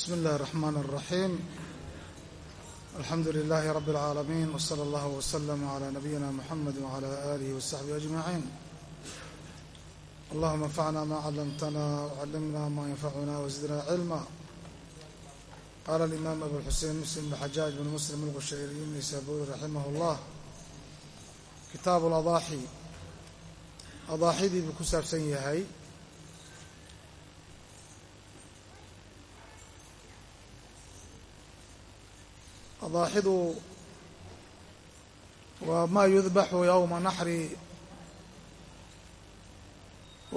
بسم الله الرحمن الرحيم الحمد لله رب العالمين وصلى الله وسلم على نبينا محمد وعلى آله وصحبه أجمعين اللهم انفعنا ما علمتنا وعلمنا ما ينفعنا وزدنا علما قال الإمام أبو الحسين مسلم بن حجاج بن مسلم القشيري النسابوري رحمه الله kitaabu اladaaxi adaaxidii buu ku saabsan yahay adaaxidu waa maa yudbaxu yowma naxri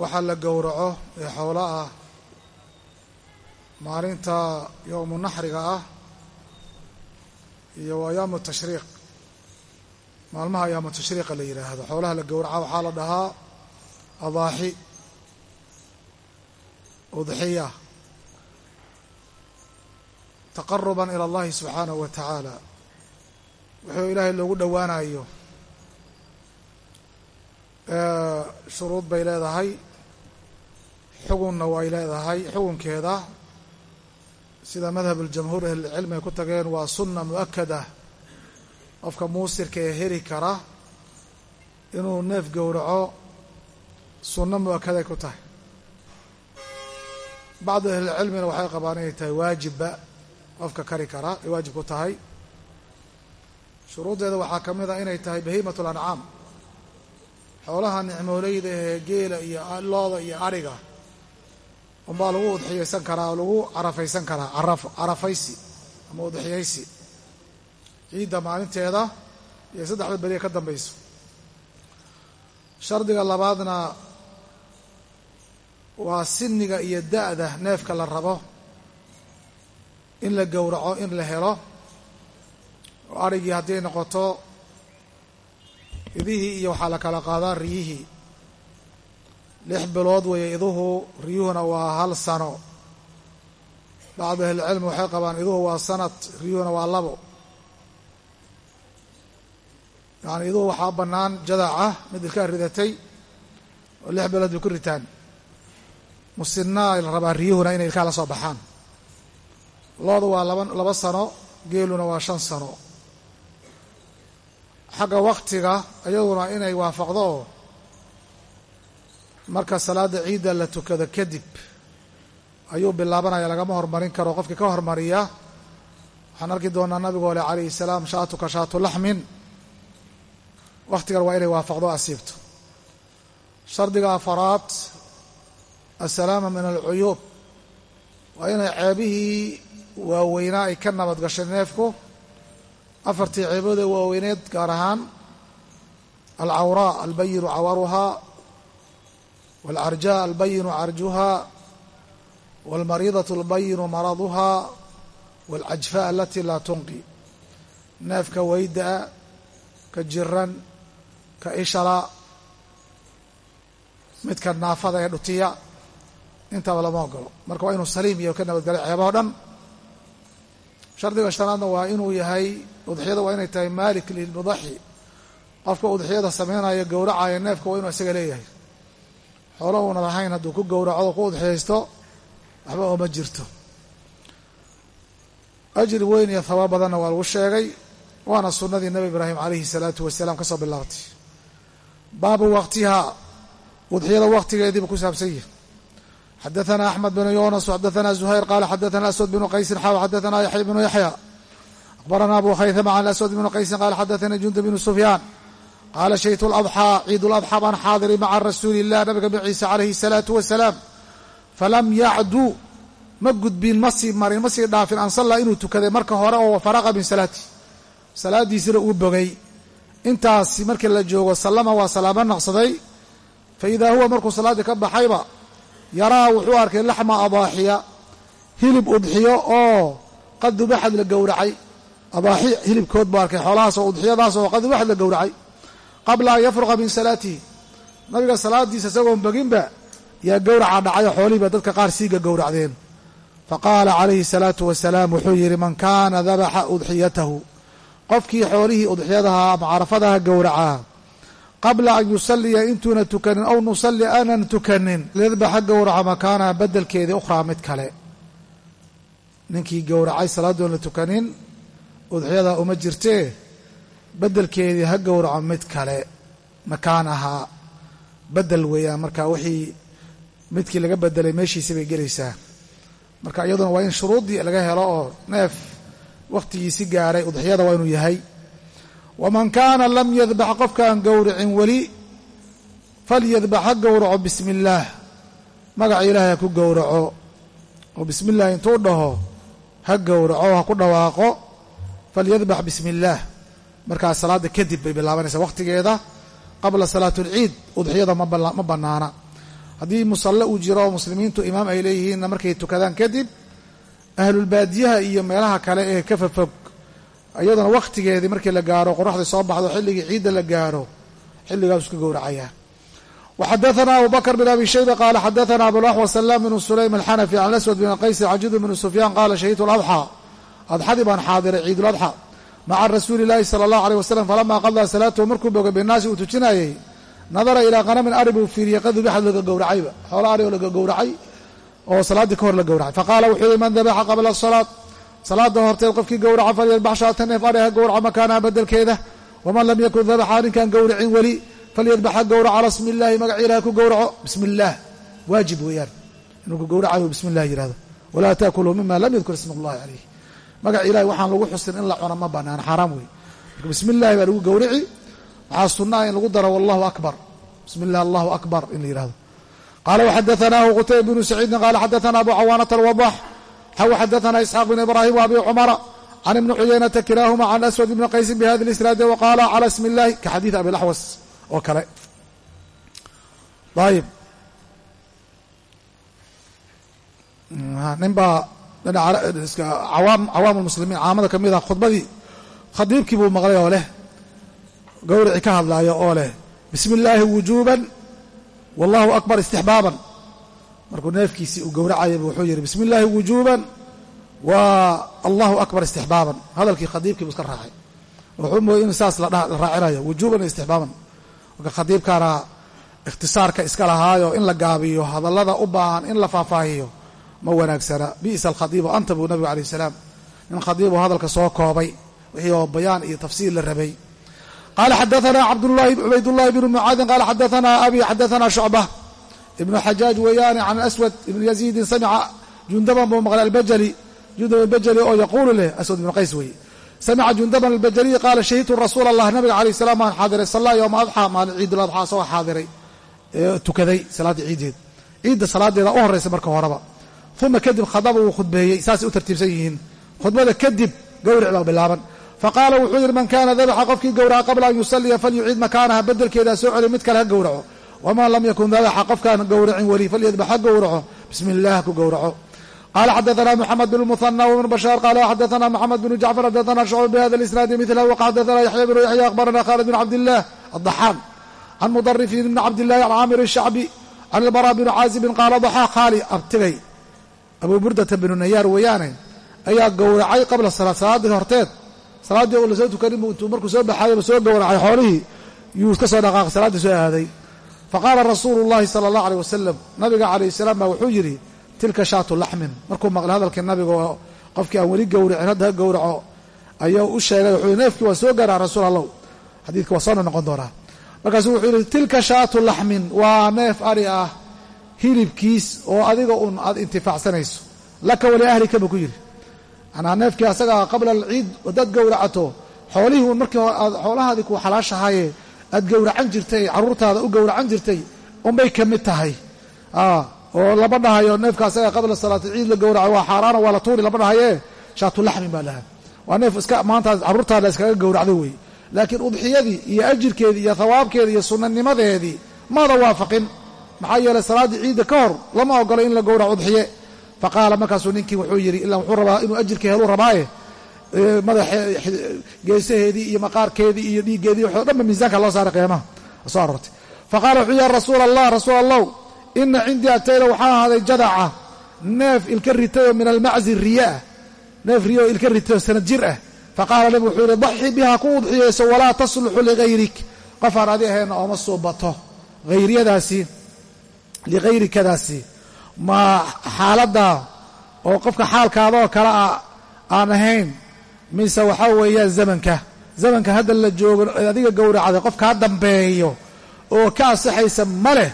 waxa la gowraco ee xoolo ah maalinta yowmu naxriga ah iyo ayaamu tashriiq maalmaha ayaamu tashriiqa la yidhaahdo xoolaha la gowraca waxaa la dhahaa adaaxi udxiya taqaruban ila allahi subxaanahu wa tacaala. Wuxuu ilaahay loogu dhowaanayo shuruud bay leedahay. Xugunna way leedahay xugunkeeda. Sida madhab aljamhuur ahlilcilmi ay ku tageen waa sunna mu'akada qofka muusirka ee heli kara inuu neef gowraco sunno mu'akaday ku tahay. Bacdu ahlilcilmina waxay qabaan inay tahay waajibba qofka kari kara ay waajib ku tahay. Shuruuddeeda waxaa ka mid a inay tahay bahiimat lancaam xoolaha nicmooleyda ee geela iyo looda iyo adhiga unbaa lagu udxiyaysan karaa oo lagu carafaysan karaa. Caraf carafaysi ama udxiyaysi. Ciidda maalinteeda iyo saddexda beriya ka dambayso. Shardiga labaadna waa siniga iyo da'da neefka la rabo in la gowraco in la helo oo adrhigii hadday noqoto idihii iyo waxaa la kala qaadaa riyihii. Lix bilood weeye iduhu riyuhuna waa hal sano. Bacdu ahlilcilmi waxay qabaan iduhu waa sanad riyuhuna waa labo. Yacni iduhu waxaa bannaan jadaca mid ilkaa ridatay oo lix bilood bay ku ritaan. Musinaa la rabaa riyuhuna inay ilkaa la soo baxaan looda waa laba laba sano geeluna waa shan sano. Xagga waktiga iyaduna inay waafaqdo oo marka salaada ciidda la tukado kadib ayuu bilaabanaya lagama hormarin karo. Qofkii ka hormariya waxaan arki doonaa nabigu ole calayhi salaam shaatuka shaatu laxmin wakhtigan waa inay waafaqdo asiibto shardiga afaraad assalaama min alcuyuub waa inay ceebihii waaweynaa ay ka nabad gashay neefku. Afartii ceebood ee waaweyneed gaar ahaan alcawraa albayinu cawaruhaa waalcarjaa albayinu carjuhaa waalmariidatu albayinu maraduhaa waalcajfaa alatii laa tunqi. Neefka weydaa ka jiran ka ishala midka naafada ee dhutiya intaba lama ogolo marka waa inuu saliim iyo ka nabadgalay ceebao dhan shardiga shanaadna waa inuu yahay udxiyada waa inay tahay maalik lilmudaxi. Qofka udxiyada sameynaya gowracaya neefka waa inuu isaga leeyahay. Xoolo uuna lahayn hadduu ku gowraco ku udxiyaysto waxba ooma jirto. Ajri weyn iyo habaab badanna waa lagu sheegay waana sunnadii nebi ibraahim calayhi salaatu wasalaam ka soo bilaabatay baabu waqtihaa udxiyada waqtigeediiba ku saabsan yihi xadaثna أحmed بن yuنس xadaثna زhayر qala xadaثna أسود بن qaysi xaw xadaثna yaحya بن yaحyى أخbarana abu khayثma عن أسود بن qaysi qala xadaثnii jund بن سfyaan qala shayt الأضحى ciid الأضحى baan xaadiray maca rasuuli الlah nabiga bn ciise عalayhi الsalaaةu وaسalaam falam yacdu ma gudbin ma sii marin ma sii dhaafin an sallaa inuu tukaday marka hore oo faraqa min salaati salaadiisina uu bogay intaasi markii la joogo sallama waa salaamo naqsaday faإida huwa markuu salaaddii ka baxayba yaraa wuxuu arkay laxma adaaxiya hilib udxiyo oo qad dubaxad la gowracay. Adaaxi hilibkood buu arkay xoolahaas oo udxiyadaas oo qad dubaxad la gowracay. Qabla an yafruqa min salaatihi nabiga salaadiisa isagoon boginba yaa gowraca dhacay oo xoolihiiba dadka qaar siiga gowracdeen. Faqaala calayhi salaatu wasalaam wuxuu yidhi man kaana dabaxa udxiyatahu. Qofkii xoolihii udxiyadaha ama carafadaha gowracaa qabla an yusaliya intuuna tukanin aw nusalli aanan tukanin. Liyadbaxa gowraca makaanaha bedelkeedii ukhraa mid kale. Ninkii gowracay salaadoon la tukanin udxiyada uma jirtee beddelkeedii ha gowraco mid kale. Makaanahaa bedel weeyaan marka wixii midkii laga bedelay meeshiisii bay gelaysaa. Marka iyaduna waa in shuruuddii laga helo oo neef wakhtigiisi gaaray udxiyada waa inuu yahay waman kaana lam yadbax qofkaan gowracin weli falyadbax ha gowraco bismi illaah magaca ilaahay ha ku gowraco oo bismi illaah intuu dhaho ha gowraco ha ku dhawaaqo falyadbax bismi illaah markaas salaadda kadib bay bilaabanaysaa wakhtigeeda qabla salaat alciid udxiyada ma bannaana haddii musalle uu jiro oo muslimiintu imaam ay leeyihiinna markay tukadaan kadib ahlulbaadiyaha iyo meelaha kale ee ka fafog iyaduna wakhtigeedii markii la gaaro qoraxdii soo baxdo xilligii ciidda la gaaro xilligaas iska gowracayaa وxadثna abu bkr بن abi shayba qala xadثna abulaxوى سلام بن sulaym الxنفي عن أswد بن qays cajid بن سufyaan qala shahidtu اأضxى adxadii baan xaadiray ciid اladxى maca rasuuli الlahi salى الlaه عليه waslم falama qadىa salaatahu markuu bogay binaasi uu tujinayey nadara ilىa qanamin ari buu fiiriyey qad dubixad laga gowracayba xoolo ari oo laga gowracay oo salaaddii ka hor la gowracay faqaala wuxuu yihi man dabaxa qabla الصalaaة salaada horteed qofkii gowraca falyadbax shaata neef ari ha gowraco makaanaha bedelkeeda waman lam yakun dabaxa ninkaan gowracin weli falyadbax ha gowraco calaa smi illahi magaca ilaah ku gowraco bismi waajib weeyaan. Inuu ku gowracayo bismi illah walaa taakuluu mima lam yadkur isma allahi calayh magaca ilahi waxaan lagu xusin in la cuno ma banaan xaaraam wey marka baa lagu gowrici waxaa sunnaha in lagu daro? Wallahu akbar. Bismi allahu akbar in la yihahdo qala wxadaثnahu qutayb bnu saciidin qala xadaثna abu cawaanata alwadax xadana isxaaq bn ibrahim abi cumara can ibni cuyaynata kilaahuma can aswad ibni qaysin bihadi isnaadi waqaala cala ismi illahi ka xadiid abi laxwas oo kale. Ayib nin baa cawaam lmuslimiin caamada ka mid ah khudbadii khadiibkii buu maqlay oo leh gawrici ka hadlaayo oo leh bismi illaahi wujuuban wallahu akbar istixbaaban markuu neefkiisii uu gowracayaba wuxuu yidhi bismi illaahi wujuuban. Wa allahu akbar istixbaaban. Hadalkii khadiibkiibu iska raacay. Wuxuu mooyey inu saas la raacinayo wujuuban wa istixbaaban. Marka khadiibkaana ikhtisaarka iska lahaayo in la gaabiyo hadallada u baahan in la faahfaahiyo ma wanaagsana. Bi'sa alkhadiibu anta buu nabigu alayh salaam nin khadiibuu hadalka soo koobay wixii oo bayaan iyo tafsiil la rabay. Qaala xadaana cabdullahi cubaydllahi bnu mucaadin qaala xadaana abi xadaana shucba ibnu xajaaj weeyaane can aswad ibnu yaziidin samica jundaban buu maqlay albajali. Jundab albajali oo yaquulu leh aswad ibnu qays weeye samica jundaban albajaliy qaala shahidtu rasuula allah nabiga alayh salam baan xaadiray salla yowma adxaa maalin ciid uladxaa asagoo xaadiray tukaday salaadda ciiddeed ciidda salaadeeda u horraysa marka horeba. Uma kadib khadaba wuu khudbeeyey saasay u tartiibsan yihiin. Khudbada kadib gowric baa bilaaban. Faqaala wuxuu yidhi man kaana dabaxa qofkii gowraca qabla an yusaliya falyuciid makaanaha bedelkeedaa soo mid kale ha gowraco waman lam yakun dadaxa qofkaan gowracin weli falyadbax ha gowraco bismi illah ku gowraco qaala xadaana mxamed bn muhana wbn bashaar qaala xadaana moxamed bn jacfar xadaana shucb bihada isnaadi milahu xadaana yaxya bnu yaxya akhbarana khalid bn cabdilah adaxaan can mudarifin bn cabdilahi can caamir shacbi can ilbara bni caazibin qaala daxaa khaali abtigay abuu burdata nayaar weeyaane ayaa gowracay qabla salaad salaadii horteed salaaddii la soo tukanin intuu markuu soo baxaayba soo gowracay xoolihii yuu ka soo dhaqaaq salaaddii soo aaday faqaala rasuulu llahi sala allah aleyh wasalam nabiga calayh salaam baa wuxuu yidhi tilka shaatu laxmin. Markuu maqlay hadalkii nabiga qofkii aan weli gowracin hadda ha gowraco ayuu u sheegay wuxuu neefkii waa soo gaaraa rasuul allow xadiidka waa soona noqon doonaa. Markaasuu wuxuu yidhi tilka shaatu laxmin waa neef ari ah hilibkiis oo adiga un aad intifaacsanayso. Laka wali ahlika buu ku yidhi. Manaa neefkii asagaa qabla alciid haddaad gowracato xoolihii un markii aad xoolahaadii ku xalaashahaaye aad gowracan jirtay carruurtaada u gowracan jirtay unbay ka mid tahay. Oo lama dhahayo neefka asagaa qabla salaati ciid la gowraco waa xaaraano waa la tuuri lama dhahaye shaatulaxmin baa lahaa. Waa neef iska maanta carruurtaada iskaga gowracdo wey. Laakiin udxiyadii iyo ajirkeedii iyo thawaabkeedii iyo sunanimadeedii maada waafaqin. Maxaa yeelay salaaddii ciidda ka hor lama ogolo in la gowraco udxiye. Faqaala markaasuu ninkii wuxuu yidhi ilaa wuxuu rabaa inuu ajirka helu rabaaye madaxe geesaheedii iyo maqaarkeedii iyo dhiiggeedii waxo dhanba miisaanka loo saaray qiyaamaha. Soo aroortay faqaala wuxuu ya rasuul allah rasuul allow ina cindii agtayda waxaa ahaaday jadaca neef ilka ritayoo min almaczi riyaah neef riyo oo ilka ritayoo sanad jir ah. Faqaala nabigu wuxuu yidhi daxi biha ku udxiyayso walaa tasluxu ligayrik. Qof aan adi ahayna ooma suubato hayriyadaasi ligayrikadaasi ma xaaladda oo qofka xaalkaadaoo kale a aan ahayn mise waxaa weeyaan zamanka. Zamanka hadda la joogo adiga gowracday qof kaa dambeeyo oo ka ansaxaysa ma leh.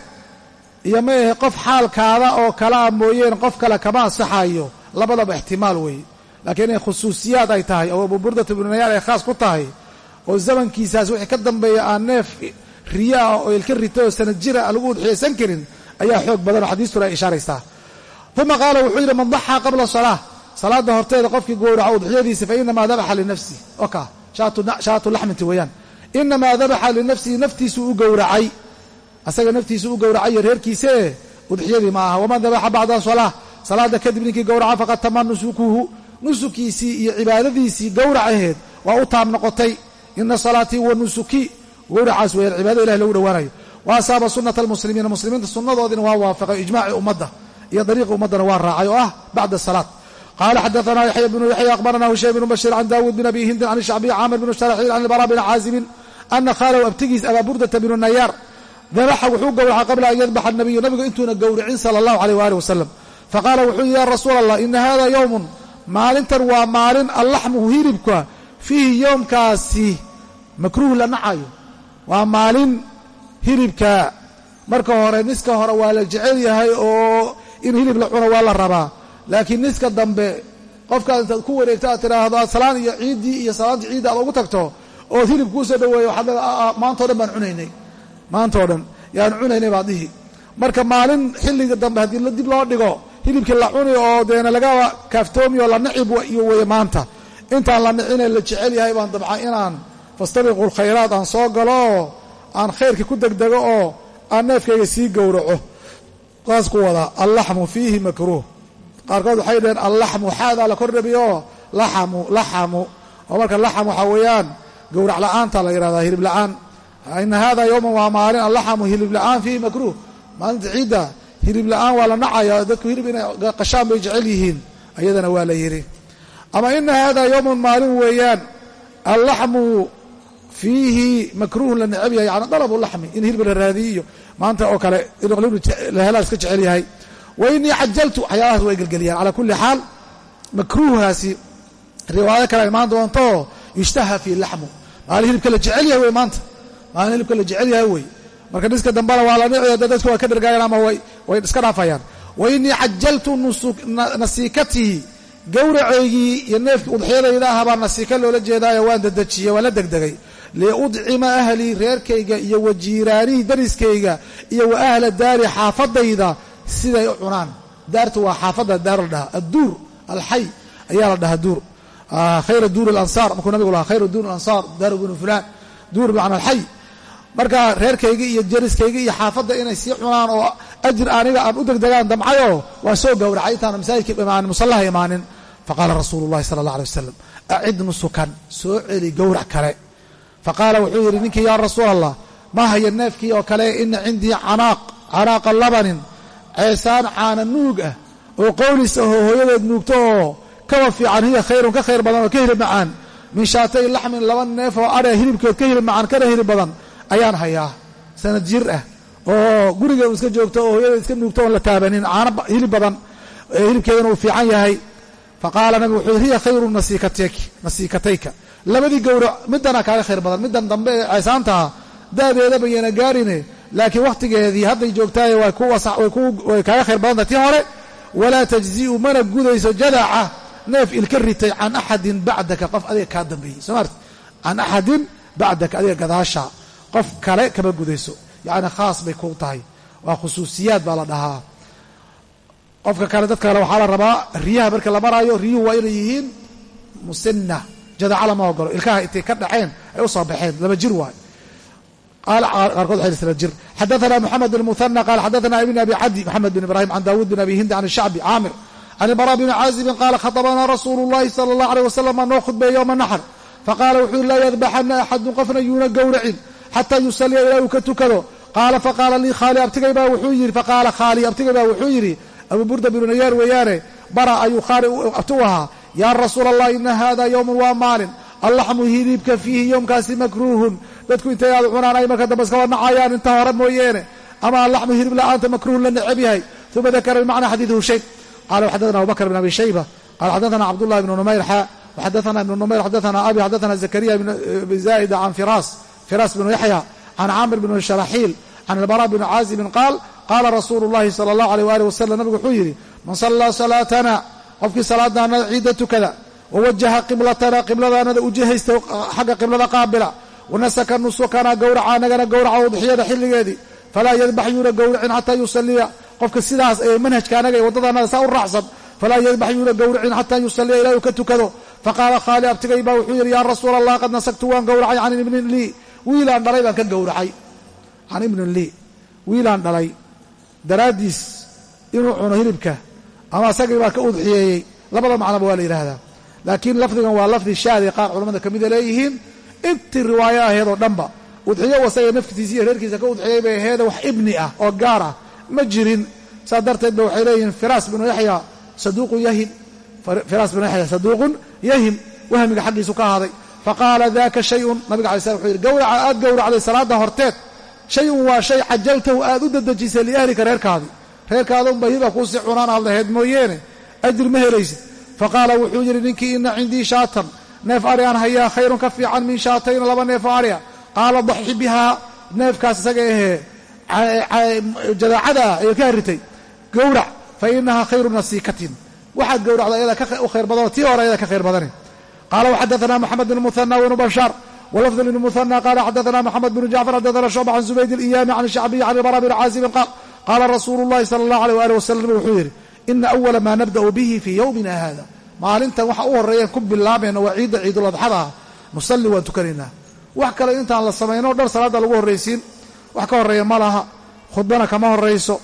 Iyo ma ahe qof xaalkaada oo kale a mooyeen qof kale kama ansaxayo. Labadaba ixtimaal weeye laakiin inay khusuusiyaad ay tahay oo abuburdata bnu nayaal ay khaas ku tahay oo zamankiisaas wixii ka dambeeya aan neef riya ah oo ilka rita oo sanad jira lagu udxiyaysan karin ayaa xoog badan oo xadiistuna ay ishaaraysaa. Uma qaala wuxuu yidhi man daxaa qabla salaa salaada horteeda qofkii gowraca udxiyadiisa fa inamaa dabaxa linafsi. Oka shaatu laxminti weeyaan. Inamaa dabaxa linafsihi naftiisu u gowracay. Asaga naftiisu u gowracay iyo reerkiisee udxiyadii ma aha. Waman dabaxa bacda salaa salaada kadib ninkii gowraca faqad tama nusukuhu. Nusukiisii iyo cibaadadiisii gowrac aheed waa u taab noqotay. Ina salaatii wa nusuki. Gowracaas weeyaan cibaadada ilahi lagu dhowaanayo wa asaaba sunata almuslimiina. Muslimiinta sunnadoodina waa waafaqay ijmaaci ummadda. Iyo dariiqi ummaddana waa raacay oo ah bacda salaat qala xadaثna yaxya bnu yaxya aqbarana hushaym bnu bashir can daawuud bin abi hindin can shacbiy caamir bn sharaxiil can ilbara bn caazibin ana khaalahu abtigiis abaa burdata bnu nayaar dabaxa wuxuu gowraca qabla an yadbaxa nabiyu nabigu intuuna gowricin sala allahu aleyh waali wasalam faqaala wuxuu yihi ya rasuula allah ina hada yowmun maalintan waa maalin allaxmu hilibka fiihi yoomkaasi makruuh la nacayo waa maalin hilibka marka hore niska hore waa la jecel yahay oo in hilib la cuno waa la rabaa laakiin niska dambe qofkaad intaad ku wareegto aad tidhaahdo aad salaan iyo ciiddii iyo salaantii ciidda aad ugu tagto ood hilib kuu soo dhoweeyo waxaad leeda maantao dhan baan cunaynay. Maantao dhan. Yaan cunaynay baad dhihi. Marka maalin xilliga dambe haddii dib loo dhigo hilibkii la cuni oo deena laga kaaftoomi oo la nacib iyo weye maanta. Intaan la nicine la jecel yahay baan dabcay inaan fastabiqu lkhayraat aan soo galo oo aan khayrkii ku degdego oo aan neefkayga sii gowraco. Saas ku wadaa allaxmu fiihi makruuh qaarkood waxay dhaheen allaxmu xaadaa la kor dhabiyo laxamu laxamu. Oo marka laxam waxaa weeyaan gowrac la'aanta la yidhahdaa hilib la'aan. Ina hada yowman waa maalin allaxamu hilib la'aan fiihi makruuh. Maalinta ciidda hilib la'aan waa la nacaya dadku hilib inay qashaan bay jecel yihiin ayadana waa la yidhi. Ama ina hada yowman maalin weeyaan allaxmu fiihi makruuhun la necab yahay yani dalabu laxmi in hilib la raadiyiyo maanta oo kale inuu lahelaas ka jecel yahay wa inii cajaltu waxyaalahaas way gelgeliyaan. Calaa kulli xaal makruuhaasi riwaayo kale imaan doonto yushtaha fii laxmu. Maalin hilibka la jecel yahay wey maanta. Maalin hilibka la jecel yahay wey marka niska dambena waa la nici dadku waa ka dhergaayaan ama way iska dhaafayaan. Wa inii cajaltu nasiikatihi gowraceygii iyo neefkii udxiyadayda ah baa nasiika loola jeedaayo waan dedejiyey waan la degdegay. Liudcima ahlii reerkayga iyo wa jiiraanihi dariskayga iyo wa ahla daari xaafadayda siday u cunaan. Daartu waa xaafadda daar la dhahaa adduur alxay ayaa la dhahaa duur khayra duur alansaar markuu nabigu lahaa khayra duur alansaar daaru binu fulaan duur bimacna alxay marka reerkayga iyo jariskayga iyo xaafadda inay sii cunaan oo ajir aniga aan u degdegaan damcayoo waa soo gowracay intaana masaajidka imaanin musallaha imaanin. Faqaala rasuulu llahi sala allah alay wasalam acid nusukan soo celi gowrac kale. Faqaala wuxuu yidhi ninkii yaa rasuul allah ma haya neefkii oo kale ina cindii canaaq canaaqa labanin ceesaan caana nuug ah oo qowlis ahoo hooyadeed nuugto oo kaba fiican hiya khayrun ka khayr badan oo ka hilib macaan. Min shaatay laxmin laba neef oo adhe hilibkeed ka hilib macaan kana hilib badan ayaan hayaa. Sanad jir ah oo gurigeenu iska joogto oo hooyadeed iska nuugto oon la taabanin caano hilib badan hilibkeedana uu fiican yahay. Faqaala nabigu wuxuu yidhi hiya khayru nasiikatayka. Labadii gowrac midana kaaga khayr badan. Middan dambe ee caysaantaha da'deedaba yana gaarine laakiin wakhtigeedii hadday joogtaaye way kaaga khayr badantah tii hore walaa tajzi'u mana gudayso jadaca neef ilka ritay can axadin bacdaka qof adiga kaa dambeeyey. Soo maarti can axadin bacdaka adiga gadaasha qof kale kama gudayso. Yacni khaas bay kuu tahay. Waa khusuusiyaad baa la dhahaa. Qofka kale dadka kale waxaa la rabaa riyaha marka la maraayo riyuhu waa inay yihiin musinna. Jadaca lama ogolo ilkaha intay ka dhaceen ay u soo baxeen. Laba jir qaala qaarkood waxay sla jir xadaana moxamed اlmuhana qaala xadaana ibn abi cadi moxamed bin ibrahim can daawuud bin abi hindi can shacbi caamir can ibara bni caazibin qaala khatabanaa rasuulu llahi sala allah aleyh wasalam baa noo khudbeeyey yowma naxar faqaala wuxuu laa yadbaxana axadun qofna yuuna gowracin xataa yusalliya ilaa uu ka tukado qaala faqaala lii khaali abtigay baa wuxuu yidhi faqaala khaali abtigay baa wuxuu yidhi abuu burda binu nayaar weeyaane bara ayuu khaali abti u ahaa yaa rasuula allah ina hada yowmun waa maalin allaxmu hiliibka fiihi yowmkaasi makruuhun dadku intay aad cunaan ay marka dambe iska wadnacayaan inta hore mooyeene. Ama laxmu hirib la'aanta makruuh la necab yahay. Uma dakara bimacnaa xadiiduhu shay qala xaddaana abubakr bn abi shayba. Qala xaddaana cabdullahi bnu numayr xa xadaana ibnu numayr xadaana abi xadaana zakariya بن zaa'ida عن firas. Firas bnu yaxya can camr bn sharaxiil can ilbara bni caazibin qaal qaala rasuulu llahi صلى allahu aleyh waali wasalam nabigu wuxuu yidhi man sallaa salaatana qofkii salaadaanada ciidda tukada wawajaha qiblatana qibladaanada ujihaystay xagga qiblada wanasaka nusukana gowraca anagana gowraca udxiyada xilligeedii falaa yadbax yuuna gowracin xataa yusaliya qofka sidaas ee manhajka anaga ee waddadaanada saa u raacsan falaa yadbax yuuna gowracin xataa yusaliya ilaa uu ka tukado faqaala khaali abtigay baa wuxuu yidhi yaa rasuula allah qad nasagtu waan gowracay can ibnin lii wiilaan dhalay baan ka gowracay can ibnin lii wiilaan dhalay daraaddiis inuu cuno hilibka ama asagii baa ka udxiyeeyey labada macnoba waa la yidhaahdaa laakiin lafdigan waa lafdi shaadi qaar culamada ka mida leeyihiin intii riwaayo aheed oo dhanba udxiyo wasaga naftiisa iyo reerkiisa ka udxiyey bay aheeda wax ibni ah oo gaar ah. Ma jirin saas darteed ba waxay leeyihiin firaas binu yaxya saduuqun yahim firaas binu yaxya saduuqun yahim wahmiga xaggiisu ka ahaaday faqaala daka shayun nabiga alay slam wuxuu yidhi gowraca aad gowracday salaada horteed shayun waa shay cajaltahu aad u dadejisay liahlika reerkaadii reerkaada unba hiba kuusii cunaan aad lahayd mooyeene ajir ma helaysid. Faqaala wuxuu yidhi ninkii ina cindii shaatan neef ari aan hayaa khayrun ka fiican min shaatayn laba neefoo aria qaala daxi bihaa neefkaas isaga ahee jadaacada ay ka haritay gowrac fa inahaa khayru nasiikatin. Waxaad gowracdo ayada u khayr badano tii hore ayada ka khayr badani. Qaala waxadaana moxamed bn muhana wibnu bashaar walafd bn muhana qaala xadaana moxamed bnu jacfar xadaana shucba can zubayd iyaami can shacbiyi can ibara bn caazibin qaal qaala rasuulu llahi maalintan waxa u horreeyeen ku bilaabayna waa ciidda ciiduladxada ah. Nusalli waan tukanaynaa. Wax kale intaan la samayno dhar salaadda lagu horraysiin. Wax ka horreeya ma laha. Khudbana kama horrayso.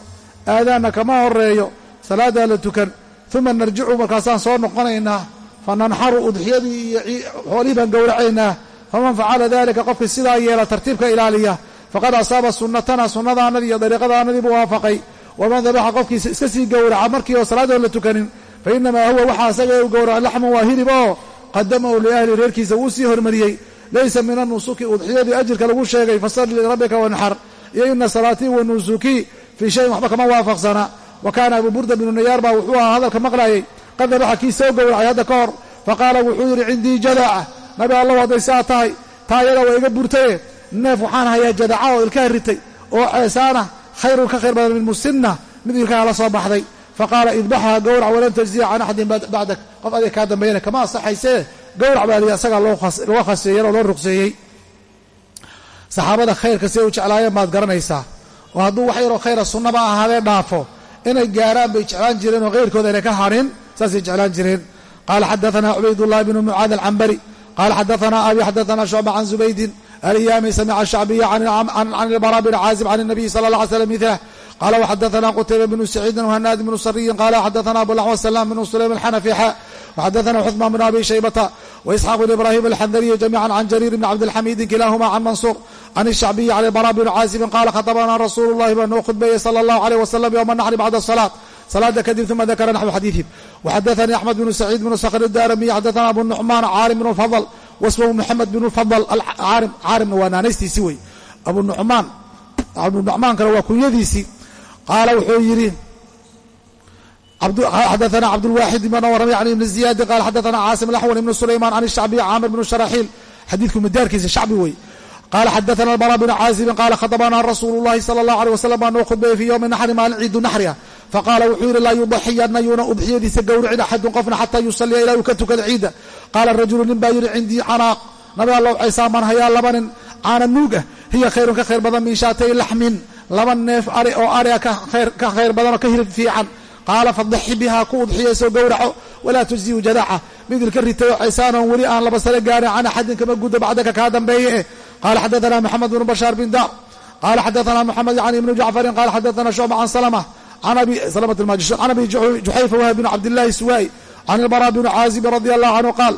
Aadaanna kama horreeyo. Salaaddaa la tukan. Uma narjicu markaasaan soo noqonaynaa. Fa nanxaru udxiyadii iyo xoolihii baan gowracaynaa. Faman facala dalika qofkii sidaa yeela tartiibka ilaaliya. Faqad asaaba sunnatana sunnadaanadii iyo dariiqadaanadii buu waafaqay. Waman dabaxa qofkiisa iska sii gowraca markii oo salaadoon la tukanin fa inamaa huwa waxaa asaga u gowraca laxmun waa hilib oo qadamahu liahli reerkiisa wuu sii hormariyey. Laysa min anusuki udxiyadii ajirka lagu sheegay fasalli lirabbika wanxar. Iyo ina salaatii wa nusukii fii shayin waxba kama waafaqsana. Wa kaana abu burda binu nayaar baa wuxuu ahaa hadalka maqlayay qad dabaxa kii soo gowracay hadda ka hor. Faqaala wuxuu yidhi cindii jadaca nabi allahu hadday saa tahay taa ayada waa iga burtaye neef waxaan hayaa jadaca oo ilkaha ritay oo ceesaana khayrun ka khayr badan min musinna mid ilkaha la soo baxday faqaala idbaxha gowrac walan tajziya can axadin bacdak qof adiga kaa dambeeyana kama asaxaysee gowrac baa li asagaa looga khaseeyeen oo loo rugseeyey saxaabada khayrka siday u jeclaayeen baad garanaysaa oo hadduu wax yaroo khayra sunnaba ahaadee dhaafo inay gaaraan bay jeclaan jireen oo khayrkooda inay ka hadhin saasay jeclaan jireen qaala xadaanaa cubaydullahi bnu mucaad alcambari qaala xadaanaa abi xadaanaa shucba can zubaydin aliyaami samica shacbiya can ilbara bn caazib can nabiyi sala la alay slam milah qala wxadaثna qtayba bnu saciidin whanaad bnu sariyin qala xadaثna abulaxwa salam bnu sulaym alxanafi xa wxadaثna cثmaan bn abi shaybata waisxaaq bn ibrahim alxandariyi jamica can jariir bn cabdilxamidin kilahuma can mansuur can الshacbiyi can ilbara bn caazibin qala khaطbna rasuulu اllahi baa noo khudbeeyey salى اllahu عalيh wasalam ywma naxri bacda الصalaaة salaada kadib uma dakara naxwu xadiiثihim wxadaثanii axmed bnu saciid bnu skr daaramiy xadaثna abu nucmaan caarim bn اlfadl wasmhu mxamed bn اlfadl caarimna waa naanaystiisii wey abu nucmaan abu nucmaankana waa kunyadiisii qaala wuxuu yidhi xadaana cabdulwaaxid ibna warramay can ibni ziyaadi qaala xadaana caasim laxwan ibnu sulaymaan can shacbi caamir bnu sharaxiil xadiidku madaarkiisa shacbi wey qaala xadaana albara bnu caazibin qaala khadabanaa rasuulu llahi sala allah aleh wasalam baa noo khudbeeyey fii yowmi naxri maalin ciidu naxri ah faqaala wuxuu yidhi laa yudaxiyana yuuna udxiyadiisa gowricin axadun qofna xataa yusaliya ilaa uu ka tukada ciidda qaala rajulu nin baa yidhi cindii canaaq nabiga alla wxay saamaan hayaa laba nin caana nuug ah hiya khayrun ka khayr badan min shaatay laxmin laba neef ari oo ariga ah ka khayr badanoo ka hilib fiican. Qaala fadaxi bihaa ku udxiyaysoo gowraco walaa tujziyu jadaca mid ka ritayoo ceysaanoon weli aan laba sano gaarin can axadin kama guddo bacdaka kaa dambeeye. Eh qaala xadaanaa maxamed bnu bashaar bin da qaala xadaanaa moxamed yani ibn jacfarin. Qala xadaanaa shucba can salama can abi juxayfa wah bn cabdillaahi suwaay can ilbaraa bni caazibin radi allahu canhu qaal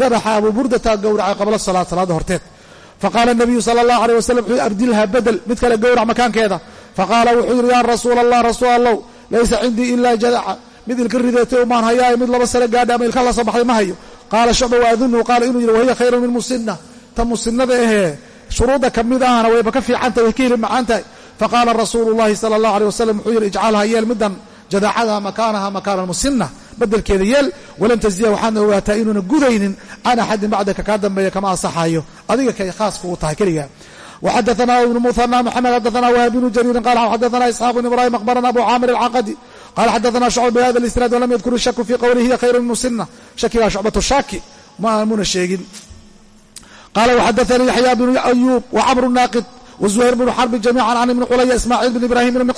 dabaxa abuu burdata gowracay qabla salaad salaada horteed faqaala nabiyu sala allahu aleyh wasalam wuxuu abdilha bedel mid kale gowrac makaankeeda faqaala wuxuu yidhi yaa rasuula allah rasuul allow laysa cindii ilaa jadaca mid ilka rideetay umaan hayaayo mid laba sano gaadha ama ilka la soo baxday ma hayo qaala shucba waadunhu qaala inuu yidhi wahiya khayrun min musina ta musinada ahee shuruudda ka mid ahna wayba ka fiicantahay way ka heli macaan tahay faqaala rasuulu llahi sala allahu wuxuu yidhi ijcalha yeel midan jadaacadaha makaanaha makaana almusina bedelkeeda yeel walam taziya waxaadna ogaataa inuuna gudaynin can axadin bacdaka kaa dambeeya kama asaxayo adiga kay khaas kugu tahay keliga وxadثna بن مثنى محمد xadثna وهب بن جرير qال xadثna إسحاq بن إبراهيم أخبرna أبو cاmر الcقدي qال xadثna شعب بhda الإسناad وlm ydkr الshك في qwله hiy khayr مسنة shakigaa شhucbaة shaki muna sheegin qala وxadثnii يحyى بن أyوب وcمر الناqد وزهير بن xرب جميعا عن بن culya إسماعيل بن إبراهيم بن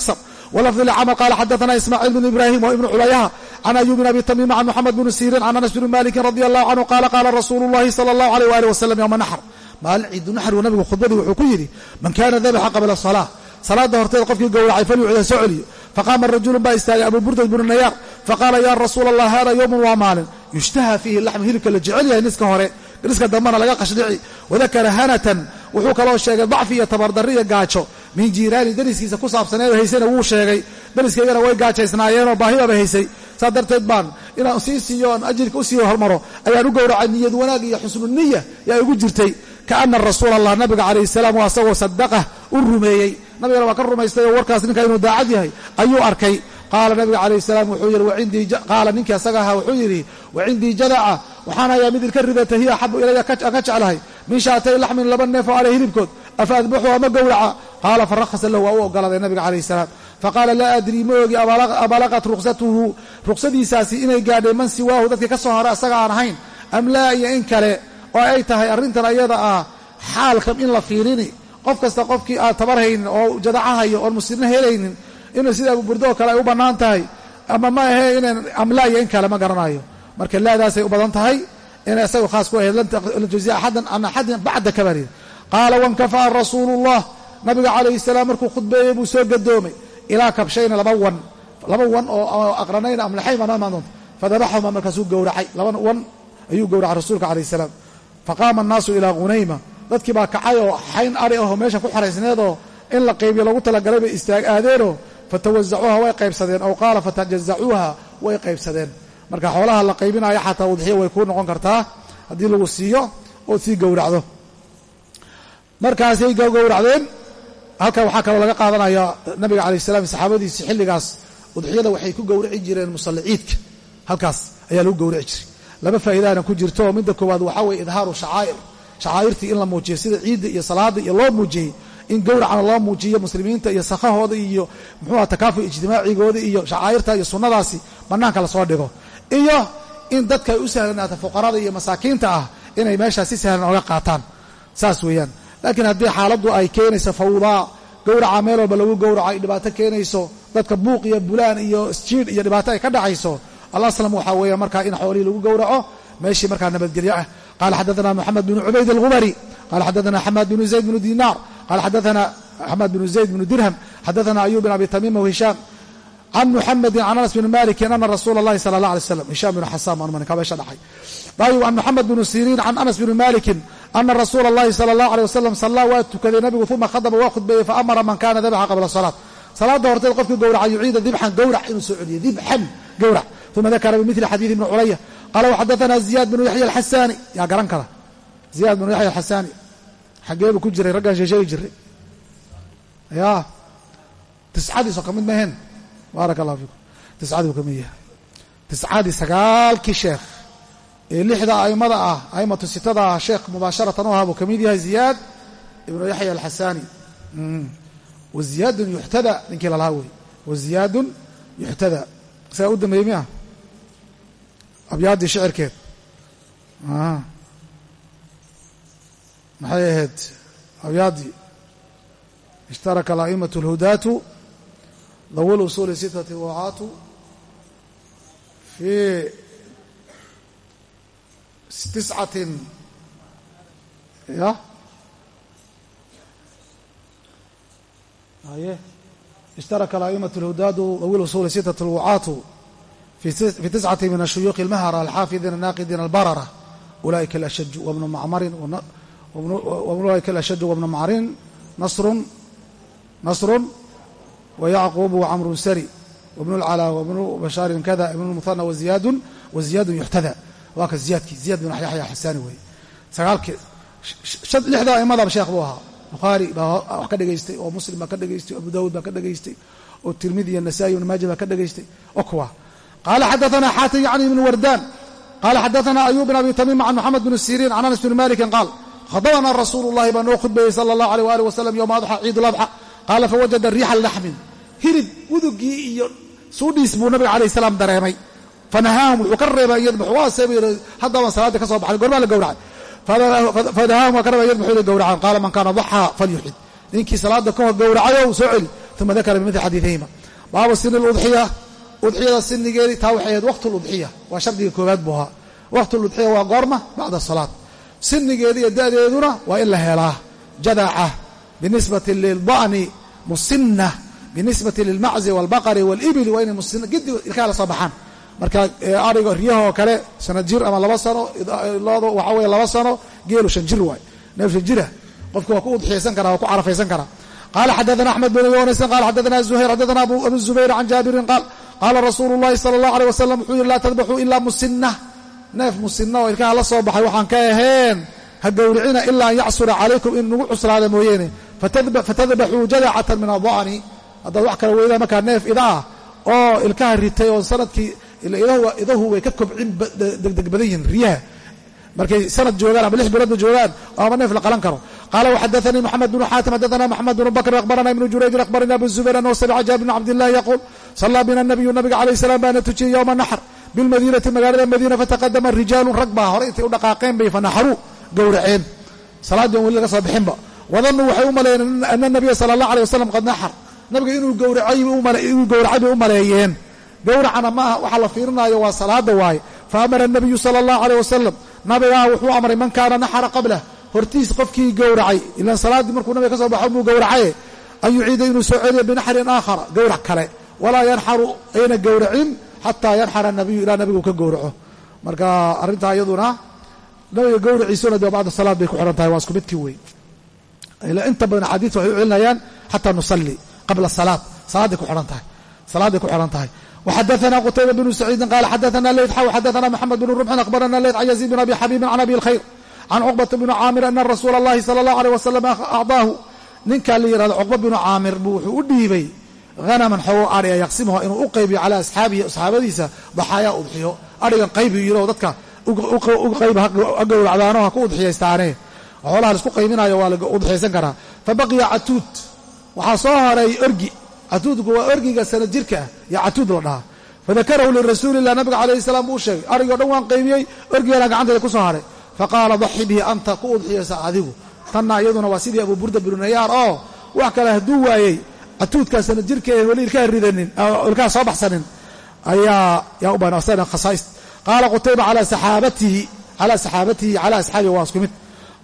wlafdi lcamr qala xadaana ismaaciil bn ibrahim wa ibnu culayaha can ayub bn abi tamim can muxamed bni sirin can anas bni maliki radi allahu canhu qaala qaala rasuulu llahi sala allahu aleyh waalih wasalam yowma naxr maalin ciidunaxrigu nabigu khudbadii wuxuu ku yidhi man kana dabaxa qabla salaa salaada horteed qofkii gowracay falyucda soo celiyo faqaama rajulun baa istaagay abu burdad bnu nayaar faqaala ya rasuula allah hada yowmun waa maalin yushtaha fiihi laxmu hilibka la jecel yahay niska hore niska dambana laga qashdhici wadakara hanatan wuxuu kaloo sheegay dacfi iyo tabardari iyo gaajo min jiiraani dariskiisa ku saabsaneed haysayna wuu sheegay. Dariskaygana way gaajaysnaayeenoo baahidaba haysay. Saas darteed baan inaan sii siiyo oan ajirka u sii hormaro ayaan u gowracay niyad wanaag iyo xusnuniya yaa igu jirtay. Kaana rasuul allah nabiga calayhi salaam waa asagoo sadaqah u rumeeyey. Nabigana waa ka rumaystay oo warkaas ninka inuu daacad yahay ayuu arkay. Qaala nabiga calayhi salaam wuxuu yidhi qaala ninkii asaga ahaa wuxuu yidhi wacindii jadaca waxaan hayaa mid ilka ridata hiya axabu ilaya aan ka jeclahay. Min shaatay laxmin laba neef oo aleh hilibkood afa adbaxu ama gowraca qaala farahasa lahu waa u ogolaaday nabiga calayhi salaam faqaala laa adrii ma ogi abalaqat ruksatuhu ruksadiisaasi inay gaadhay man siwaahu dadkii ka soo haray asaga aan ahayn am laa iyo in kale oo ay tahay arrintan ayada ah xaalkan in la fiirini qof kasta qofkii aan tabar haynin oo jadacahayo oon muslimna helaynin inay sida abuburdo kale ay u bannaan tahay ama ma ahee inaan amlaa iyo in kale ma garanayo marka laadaasay u badan tahay inay isagu khaas ku ahayd lan tuziya axadan an axadin bacdaka baa lihi qaala wankafaa rasuulullah. Nabiga calayhi salaam markuu khudbeeyey buu soo gadoomay ilaa kabshayna laba wan. Laba wan oo aqranayn amlaxayn baa noo imaan doonta fadabaxahuma markaasuu gowracay. Laba wan ayuu gowracay rasuulka calayhi salaam. Faqaama annaasu ilaa hunayma dadkii baa kacay oo xayn ari ahoo meesha ku xaraysneedoo in la qaybiyo lagu talagalay bay istaag aadeenoo fatawasacuuha way qaybsadeen ow qaala fatajazacuuha way qaybsadeen marka xoolaha la qaybinayo xataa udxiya way kuu noqon kartaa. Haddii lagu siiyo ood sii gowracdo markaasay gowracdeen halkan waxaa kaloo laga qaadanaya nabiga calayh salam saxaabadiisi xilligaas. Udxiyada waxay ku gowrici jireen musalli ciidka. Halkaas ayaa lagu gowrici jiray. Laba faa'iidaana ku jirto. Midda koowaad waxaa weye idhaaru shacaa'ir. Shacaa'irtii in la muujiyo sida ciidda iyo salaada iyo loo muujiyey in gowracana loo muujiyo muslimiinta iyo sakhahooda iyo muxuuha takaafu ijtimaacigooda iyo shacaa'irta iyo sunnadaasi bannaanka la soo dhigo. Iyo in dadka ay u sahlanaato fuqarada iyo masaakiinta ah inay meeshaas si sahlan oga qaataan. Saas weeyaan laakiin haddii xaaladdu ay keenaysa fawdaa gowraca meel walba lagu gowraco dhibaato keenayso dadka buuq iyo bulaan iyo isjiidh iyo dhibaato ay ka dhacayso alaslam waxaa weeye markaa in xoolihii lagu gowraco meeshii markaa nabadgelyo ah. Qaala xadaana moxamed binu cubayd alhumari qaala xadaana xamaad binu zayd bnu dinaar qaala xadaana xamaad binu zayd bnu dirham xadaana ayub bin abi tamiima hishaam can muxamedin can anas bni malikin ana rasuula allahi sala allah alay slam hishaam binu xasaan maanumanikaa dhacay. Ayb can moxamed binu siriin can anas bni malikin ana rasuula اllahi sala اllah alيه wasalam sallaa waa tukaday nabigu uma khadaba waa khudbeeyey faamara man kana dabxa qabla salaat salaada horteed qofkii gowraca yuciida dibxan gowrac inuu soo celiyo dibxan gowrac uma dakara bimili xadiidi ibni culaya qaala waxadaثna ziyaad bnu yaxya alxasaani yaa garan kara ziyaad bnu yaxya alxasaani xageebu ku jiray raggaan sheesheegi jiray ya tiscadiisoo ka mid maheen baaraka allah fiikum tiscadii uu ka mid yahay tiscadii sagaalkii sheekh ee lixda a'immada ah a'immatu sitada ah sheekh mubaasharatan u ahaa buu ka mid yahay ziyaad ibnu yaxya alxasaani wa ziyaadun yuxtada ninkii lalahaa wey. Wa ziyaadun yuxtada isagaa u dambeeyey miya? Abyaaddii shicirkeed. Maxay ahayd? Abyaaddii ishtaraka ala'imatu اlhudaatu dawi lusuuli sitati wacaatu fii tiscatin ya aye ishtaraka ala'imatu alhudaadu wawi lusuuli sittat alwucaatu fi tiscati min ashuyuukhi almahara alxaafidiina anaaqidiina albarara ulaa'ika alashaju wabnu macmarin ulaa'ika alashaju wabnu macmarin nasrun nasrun wayacquubu wacamrun sari wabnu lcalaa wabnu bashaarin kada ibnu lmuhana waziyaadun waziyaadun yuxtada waa ka ziyaadkii ziyaad bin yaxya xasaani weeye. Sagaalkii lixda aimadaba sheekh buu ahaa. Bukhaari baa wax ka dhegaystay oo muslim baa ka dhegaystay abu daawuud baa ka dhegaystay oo tirmidi iyo nasa'i ibn maaja baa ka dhegaystay oo kuwa. Qaala xadaanaa xaatim yacni ibn wardaan. Qaala xadaanaa ayub bin abi tamiim can moxamed bn siriin can anas bn malikin qaal khadabanaa rasuulu llahi baa noo khudbeeyey sala allah aleyh waali wasalam yowma adxa ciid ladxa qaala fawajada riixa laxmin hirib udugii iyo suudhiis buu nabiga calayh salaam dareemay fanahaahum wuxuu ka reebay iyad muxugaasay buu yidhi haddabaan salaadii ka soo baxay goormaa la gowracay fanahaahum waa ka reebay iyad muxuu gowracaan qaala man kaana daxaa falyuxid ninkii salaada ka hor gowracayow soo celi uma dakara bimidli xadiidihima baabu sini ludxiya udxiyada sinigeedi taa waxay ahayd waqtu ludxiya waa shardiga koowaad buu ahaa waqtu ludxiya waa goorma bacda salaad sinigeedi iyo da'deeduna waa in la helaa jadaca binisbati lilda'ni musinna binisbati lilmaczi waalbaqari waalibili waa inay musina gidi ilkaha la soo baxaan marka eh, ariga riyaho kale sana jir ama laba sano eh, lodo waxaa wey laba sano geelu shan jir waay. Neef shan jira ah. qofku waa ku udxiyaysan kara waa ku carafaysan karaa. Qala xadaana axmed bin unaysan qala xadaana zuhayr xadaana abu zubayr can jaabirin qaal qaala rasuulu llahi sala allahu aleyh wasalam wuxuu yihi laa tadbaxuu ilaa musina neef musina oo ilkaha la soo baxay waxaan ka ahayn ha gowricina ilaa an yacsura calaykum in nagu cuslaada mooyeene fatadbaxuu jadacatan min adani haddaad wax kala weydaa markaa neef ida oo ilkaha ritay oon sannadkii idahu way ka kobcin degdeg badan yihiin riyaha markay sanad joogaan ama lix biloodba joogaan ama neef la qalan karo. Qaala waxadaanii moxamed bnu xaatim xadaana moxamed bnu bakrin akhbarana ibnu jurayjin akhbarana abu zubayr anhu samica jaabir bn cabdillahi yaquul sallaa bina nabiyu nabiga calayh salaam baana tujiyey yowma naxr bilmadiinati magaalada madiina fataqadama rijaalun rag baa horey intay u dhaqaaqeen bay fanaxaruu gowraceen. Salaadii on weli laga soo bixinba. Wadanuu waxay u maleeyeen ana nabiya sala allah alay wasalam qad naxar. Nabiga inuu gowracay bay u maleeyeen gowracana maaha waxaa la fiirinayo waa salaada waaye. Fa amara anabiyu sala allahu caleyh wasalam nabigaa wuxuu amray man kaana naxara qablah hortiis qofkii gowracay ilaan salaaddii markuu nabiga ka soo baxo muu gowracaye an yuciida inuu soo celiyo binaxrin aakhara gowrac kale. Walaa yanxaru ayna gowracin xataa yanxara nabiyu ilaa nabigu ka gowraco marka arrintaa iyaduna nabiga gowraciisuna dee bacda salaad bay ku xihan tahay waa isku midkii wey inta badan axaadiis waxay u celinayaan xataa nusalli qabla salaad. Salaaday ku xidhan tahay. Salaaday ku xidhan tahay. وxadثna qتayba بن سacيidi qال xadثna leyt xw xadثna mحamed بن رمxin أخbarna leyt can يزيد بن أbi xabيbi can أbi الkhayr can cqبة بن caamir أna rasuul الlahi slى الlaه عليه وsلم أcطaahu ninkaa la yihahdo cqبة بن caamir buu wuxuu u dhiibay hanman xogo adhiga yaqsimho inuu u qaybiyo calى asxaabihi asxaabadiisa daxaayaa udxiyo adhigan qaybi yiro dadka qayb ha gowracdaano ha ku udxiyaystaane xoolaha laisku qaybinayo waa la udxiyaysan karaa fabaqiya catuud waxaa soo haray orgi catuudku waa orgiga sana jirka ah yo catuud la dhahaa. Fadakarahu lirasuulilah nabiga calayhi salaam buu sheegay arigii o dhan waan qaybiyey orgigana gacanteeda ku soo haray. Faqaala daxi bihi anta ku udxiyaysa adigu. Tanna iyaduna waa sidii abuu burda binu nayaar oo wax kale hadduu waayey catuudkaa sana jirka ee weli ilkaha ridanin ilkaha soo baxsanin ayaa yaa u bana khasaais qaala qutayba calaa saxaabatihi calaa saxaabatihi calaa asxaabihi waa isku mid.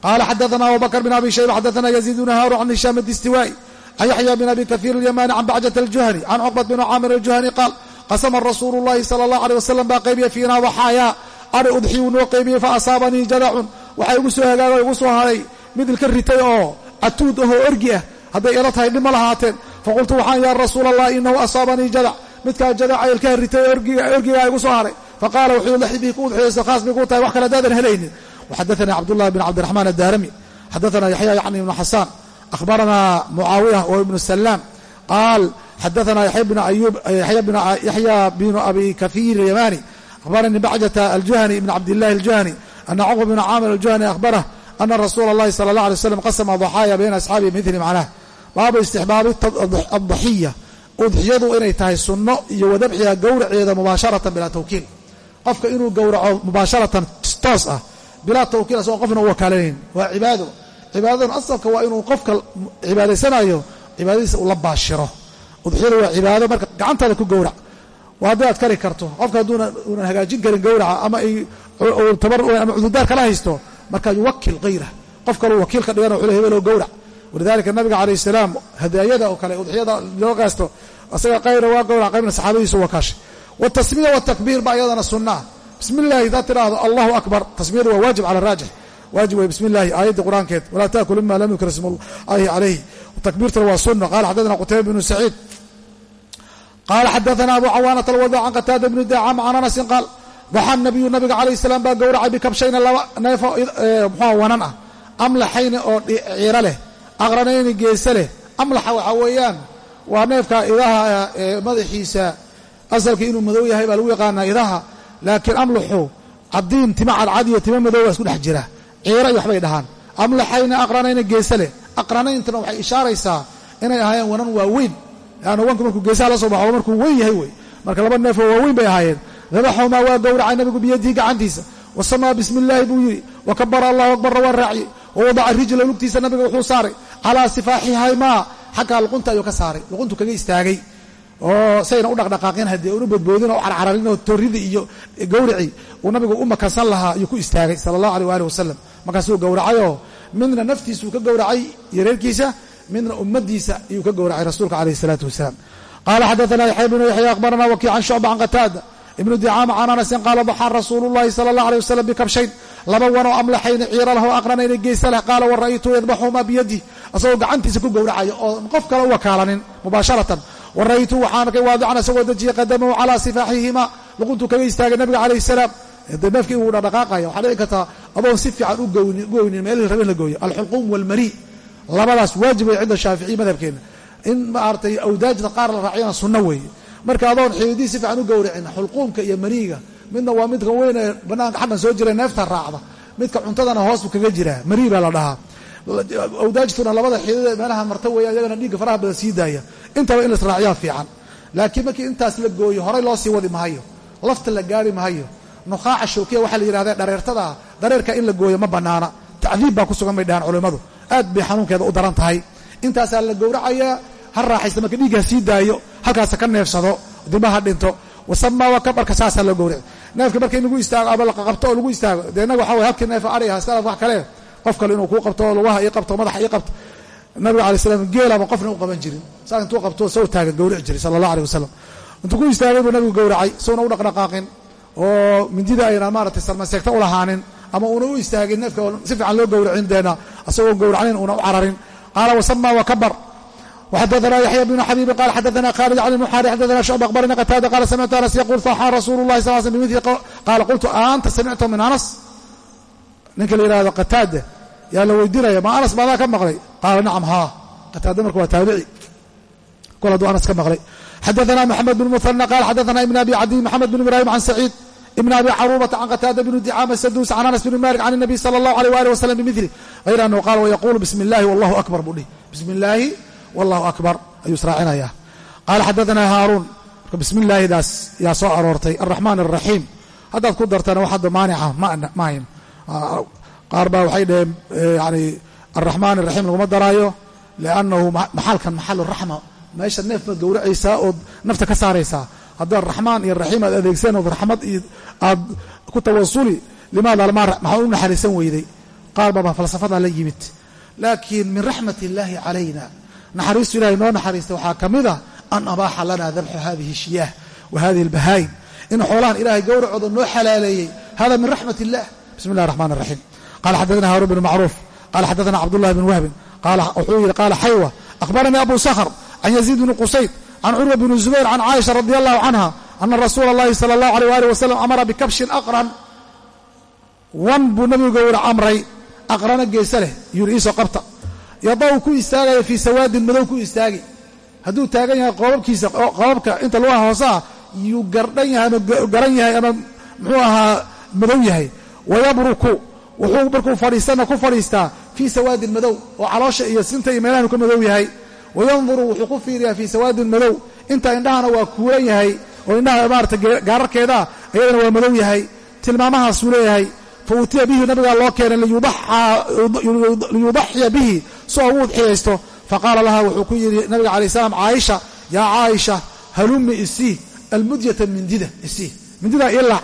Qaala xadaثana abubakr bin abi shayba xadaثana yaziid bnu haaru can hishaam distiwaa'i can yaxya bn abi kahiir اlyamani can bacjat aljuhani can cuqbat bn caamir aljuhani qaal qasama rasuulu اllahi salى اllah alيه wasalam baa qaybiyey fiina daxaayaa ari udxiyuu noo qaybiyey faasaabanii jadacun waxaa igu soo hagaago igu soo haray mid ilka ritay oo catuud ahoo orgi ah hadday ila tahay dhib ma lahaateen faqultu waxaan yaa rasuula allah inahu asaabanii jadac midkaa jadaca ilkaha ritay orgigaa igu soo haray faqaala wuxuu laxi bihi ku udxiyayso khaas bay ku tahay wax kale hadaadan helaynin waxadaثanii cabdullahi bn cabdiraxmaan addaarami xadaثana yaxya yacni ibnu xasaan akhbaranaa mucaawiya wa ibnu salaam qaal xadaanaa yaxya binu abi kahiir yamani akhbaranii bacjata aljuhani ibn cabdillahi aljuhani ana cuqba bna caamir aljuhani akhbarah ana rasuula allahi sala allah alay slam qasama daxaaya bayna asxaabihi midli macnaah baaba istixbaabi addaxiya udxiyadu inay tahay sunno iyo wadabxiga gowraceeda mubaasharatan bilaa tawkiil qofka inuu gowraco mubaasharatan toos ah bilaa tawkiil asagoo qofna u wakaalanayn waa cibaado cibaadaduna asalka waa inuu qofka cibaadaysanayo cibaadadiisa uu la baashiro. Udxiyadu waa cibaado marka gacantaada ku gowrac. Waa hadday aad kari karto qofka hadduuna hagaajin karin gowraca ama ama cudurdaar kala haysto markaa yuwakil hayra qof kaleu wakiil ka dhigana wuxuu le gowrac. Walidalika nabiga calayh salaam hadaayada oo kale udxiyada loo gaasto asaga qayra waa gowrac qaybna saxaabadiisu wakaashay watasmiya watakbiir ba iyadana sunna ah bismi illahi haddaad tidhaahdo allahu akbar. Tasmiyadu waa waajib cala raajix waajib wey bismi illahi aayaddii qur'aankeed walaa taakulu mima lam yukra ismu llahi calayh takbiirtuna waa sunna qala xaddaثna qutayba bnu saciid qala xadaثna abu cawaanata alwada can qataada bni dacam can anasin qaal daxa nabiyu nabiga calayh salaam baa gowracay bikabshayna laba neefo muxua wanan ah amlaxayni oo ciiro leh aqranayni geese leh amlaxa waxaa weeyaan waa neefka idaha madaxiisa asalka inuu madow yahay baa lagu yaqaanaa idaha laakiin amlaxu cadiin tima cadcad iyo tima madow isku dhex jira ciira iyo waxbay dhahaan. Amlaxayna aqranayna geese leh aqranayntana waxay ishaaraysaa inay ahaayeen wanan waaweyn. Leanna wanku markuu geesaha la soo baxo markuu weyn yahay wey marka laba neefoo waaweyn bay ahaayeen. Dabaxumaa waa gowracay nabigu biyadihi gacantiisa. Wasamaa bismi buu yidhi. Wa kabara allahu akbarra waa raaciyey. Wa wadaca rijla lugtiisa nabiga wuxuu saaray. Calaa sifaaxihaymaa xaggaa luqunta ayuu ka saaray. Luquntu kaga istaagay. Oo sayna u dhaqdhaqaaqin haddii una bodboodin oo carcararin oo torridii iyo gowricii uu nabigu u makansan lahaa ayuu ku istaagay sala allahu aleyh waali wasalam markaasuu gowracayoo midna naftiisuu ka gowracay iyo reerkiisa midna ummadiisa ayuu ka gowracay rasuulka caleyh isalaatu wasalaam. Qaala xadaana yaxya bnu yaxya akhbarana wakiic can shucba can qataada ibnu dicaama can anasin qaala daxaa rasuulu llahi sala allah aleh wasalam bikabshayn laba wanoo amlaxayni ciira lah oo aqranayna geesa leh. Qaala wa ra'aytu yadbaxumaa biyadih asagoo gacantiisa ku gowracayo oo qof kale u wakaalanin mubaasharatan. Wa ra'aytu waxaan arkay waadican isagoo dejiyey qadamahu calaa sifaaxihima luquntuu kaga istaagay nabiga calayh salaam de neefkii wuu dhaqdhaqaaqaya waxaa dhici kartaa adoon si fiican u goynin meelihii raba in la gooyo. Alxulquum waalmari labadaas waajib way cinda shaaficiyi madhabkeena. In maaragtay awdaajda qaar la raaciyana sunno weeye. Marka adoon xididii si fiican u gowracin xulquumka iyo mariiga midna waa midka weyn ee banaanka xaggan soo jira neefta raacda. Midka cuntadana hoos buu kaga jiraa marii baa la dhahaa. Awdaajtuna labada xididee meelaha marta weeya iyagana dhiigga faraha badan sii daaya. Intaba in laisraaciyaa fiican. Laakiin markii intaas la gooyo horay loo sii wadi mahayo lafta la gaari mahayo nukhaaca shawkiya waxaa la yidhahda dhareertada dhareerka in la gooyo ma bannaana. Tacdiib baa ku sugan bay dhahaan culimmadu. Aad bay xanuunkeeda u daran tahay. Intaasaa la gowracayaa ha raaxaysta marka dhiiggaa sii daayo halkaasa ka neefsado dimaha dhinto. Wasamaa waa saasaa loo gowraci neefka marka in lagu istaago ama laqaqabto oo lagu istaago. Dee innaga waxa way habkii neefa ariga iskala wax kale. Qof kale inuu kuu qabto oo lugaha ii qabto madaxa ii qabto. Nabiga alay slam geelaba qofna u qaban jirin. Saa intuu qabto soo taagan gowrici jiray sala allah aleh wasalam intuu ku istaagay buu nabigu gowracay souna u dhaqdhaqaaqin oo mindida ayna maaratay sarmaseegta u lahaanin ama uuna u istaagin neefka si fiican loo gowracin deena asagoo gowracnin uuna u cararin qaala wasama wakabar وxadثna yaحyى بن xabيb qال xadثna khالد عن المxاrي xadثna شعب أخبرna qتاadة qال سمعت أنس yقول صaxا رasuل الlahi صل sلم بmثل qاla qلtu أnta samicta min أنس ninka la yihahdo qتاadة yaa la weydiinaya ma أنس maadaa ka maqlay qaala nacم haa qتاadة marka waa taabici kol hadduu أنس ka maqlay xadaana maxamed bn muana qaal xadaana ibn abi cabdi maxamed bn ibraahim can saciid ibn abi carubata can qataada bn dicaama saduus can anas bn malik can nabiy sala allahu aleyh ali wasalam bimili hayr anahu qaal wayaquulu bismi illaahi wallahu akbar buu dhihi bismi illaahi wallahu akbar ayuu israacinaya qaala xadaana haaruun marka bismi illaahidaas yaa soo aroortay araxmaan araxiim haddaad ku dartana waxaada maanica ma ahayn qaar baa waxay dhaheen yani araxmaan araxiim laguma daraayo liannahu maxalkan maxalu raxma meesha neef baad gowracaysaa ood nafta ka saaraysaa haddaa raxmaan iyo raxiim aad adeegseen ood raxmad iyo aad ku tawasuli limaada laalmaa maxaan u naxariisan weyday? Qaar baaba falsafadaa la yimid. Laakiin min raxmat illaahi calayna naxariistu ilahay noo naxariista waxaa ka mid a an abaaxa lana dabxu haadihi shiyaah wa hadihi albahaa'im in xoolahan ilaahay gowracooda noo xalaaleeyey hada min raxmat illah bismi illahi raxman raxiim qala xaddatana haarun bn macruuf qala xaddatana cabdullahi bn wahbin wuxuu yidhi qaala xaywa akhbaranii abu sakhr can yaziid bni qusayd can curwa bni zubayr can caaisha radi allahu canha ana rasuula allahi sala allahu aleyh waalih wasalam amara bikabshin aqran wan buu nabigu wuri amray aqrana geese leh yuri iisoo qabta yadaw ku istaagaya fii sawaadin madow ku istaagi hadduu taagan yahay qoobabkiisa qoobabka inta lugaha hoose ah yuu gardhan yahay ama garan yahay ama muxuu ahaa madow yahay wayabruku wuxuu markuu fadhiistana ku fadhiistaa fii sawaadin madow oo caloosha iyo sinta iyo meelahan ka madow yahay wayanduru wuxuu ku fiiriyaa fii sawaadin madow inta indhahana waa kuulan yahay oo indhaha maarata gaararkeedaa iyadana waa madow yahay tilmaamahaasuu leeyahay fa utiya bihi nabigaa loo keenay liyudaxiya bihi si oo u udxiyaysto faqaala laha wuxuu ku yidhi nabiga alay slam caaisha yaa caaisha halumi isii almudyata mindida isii mindida ilac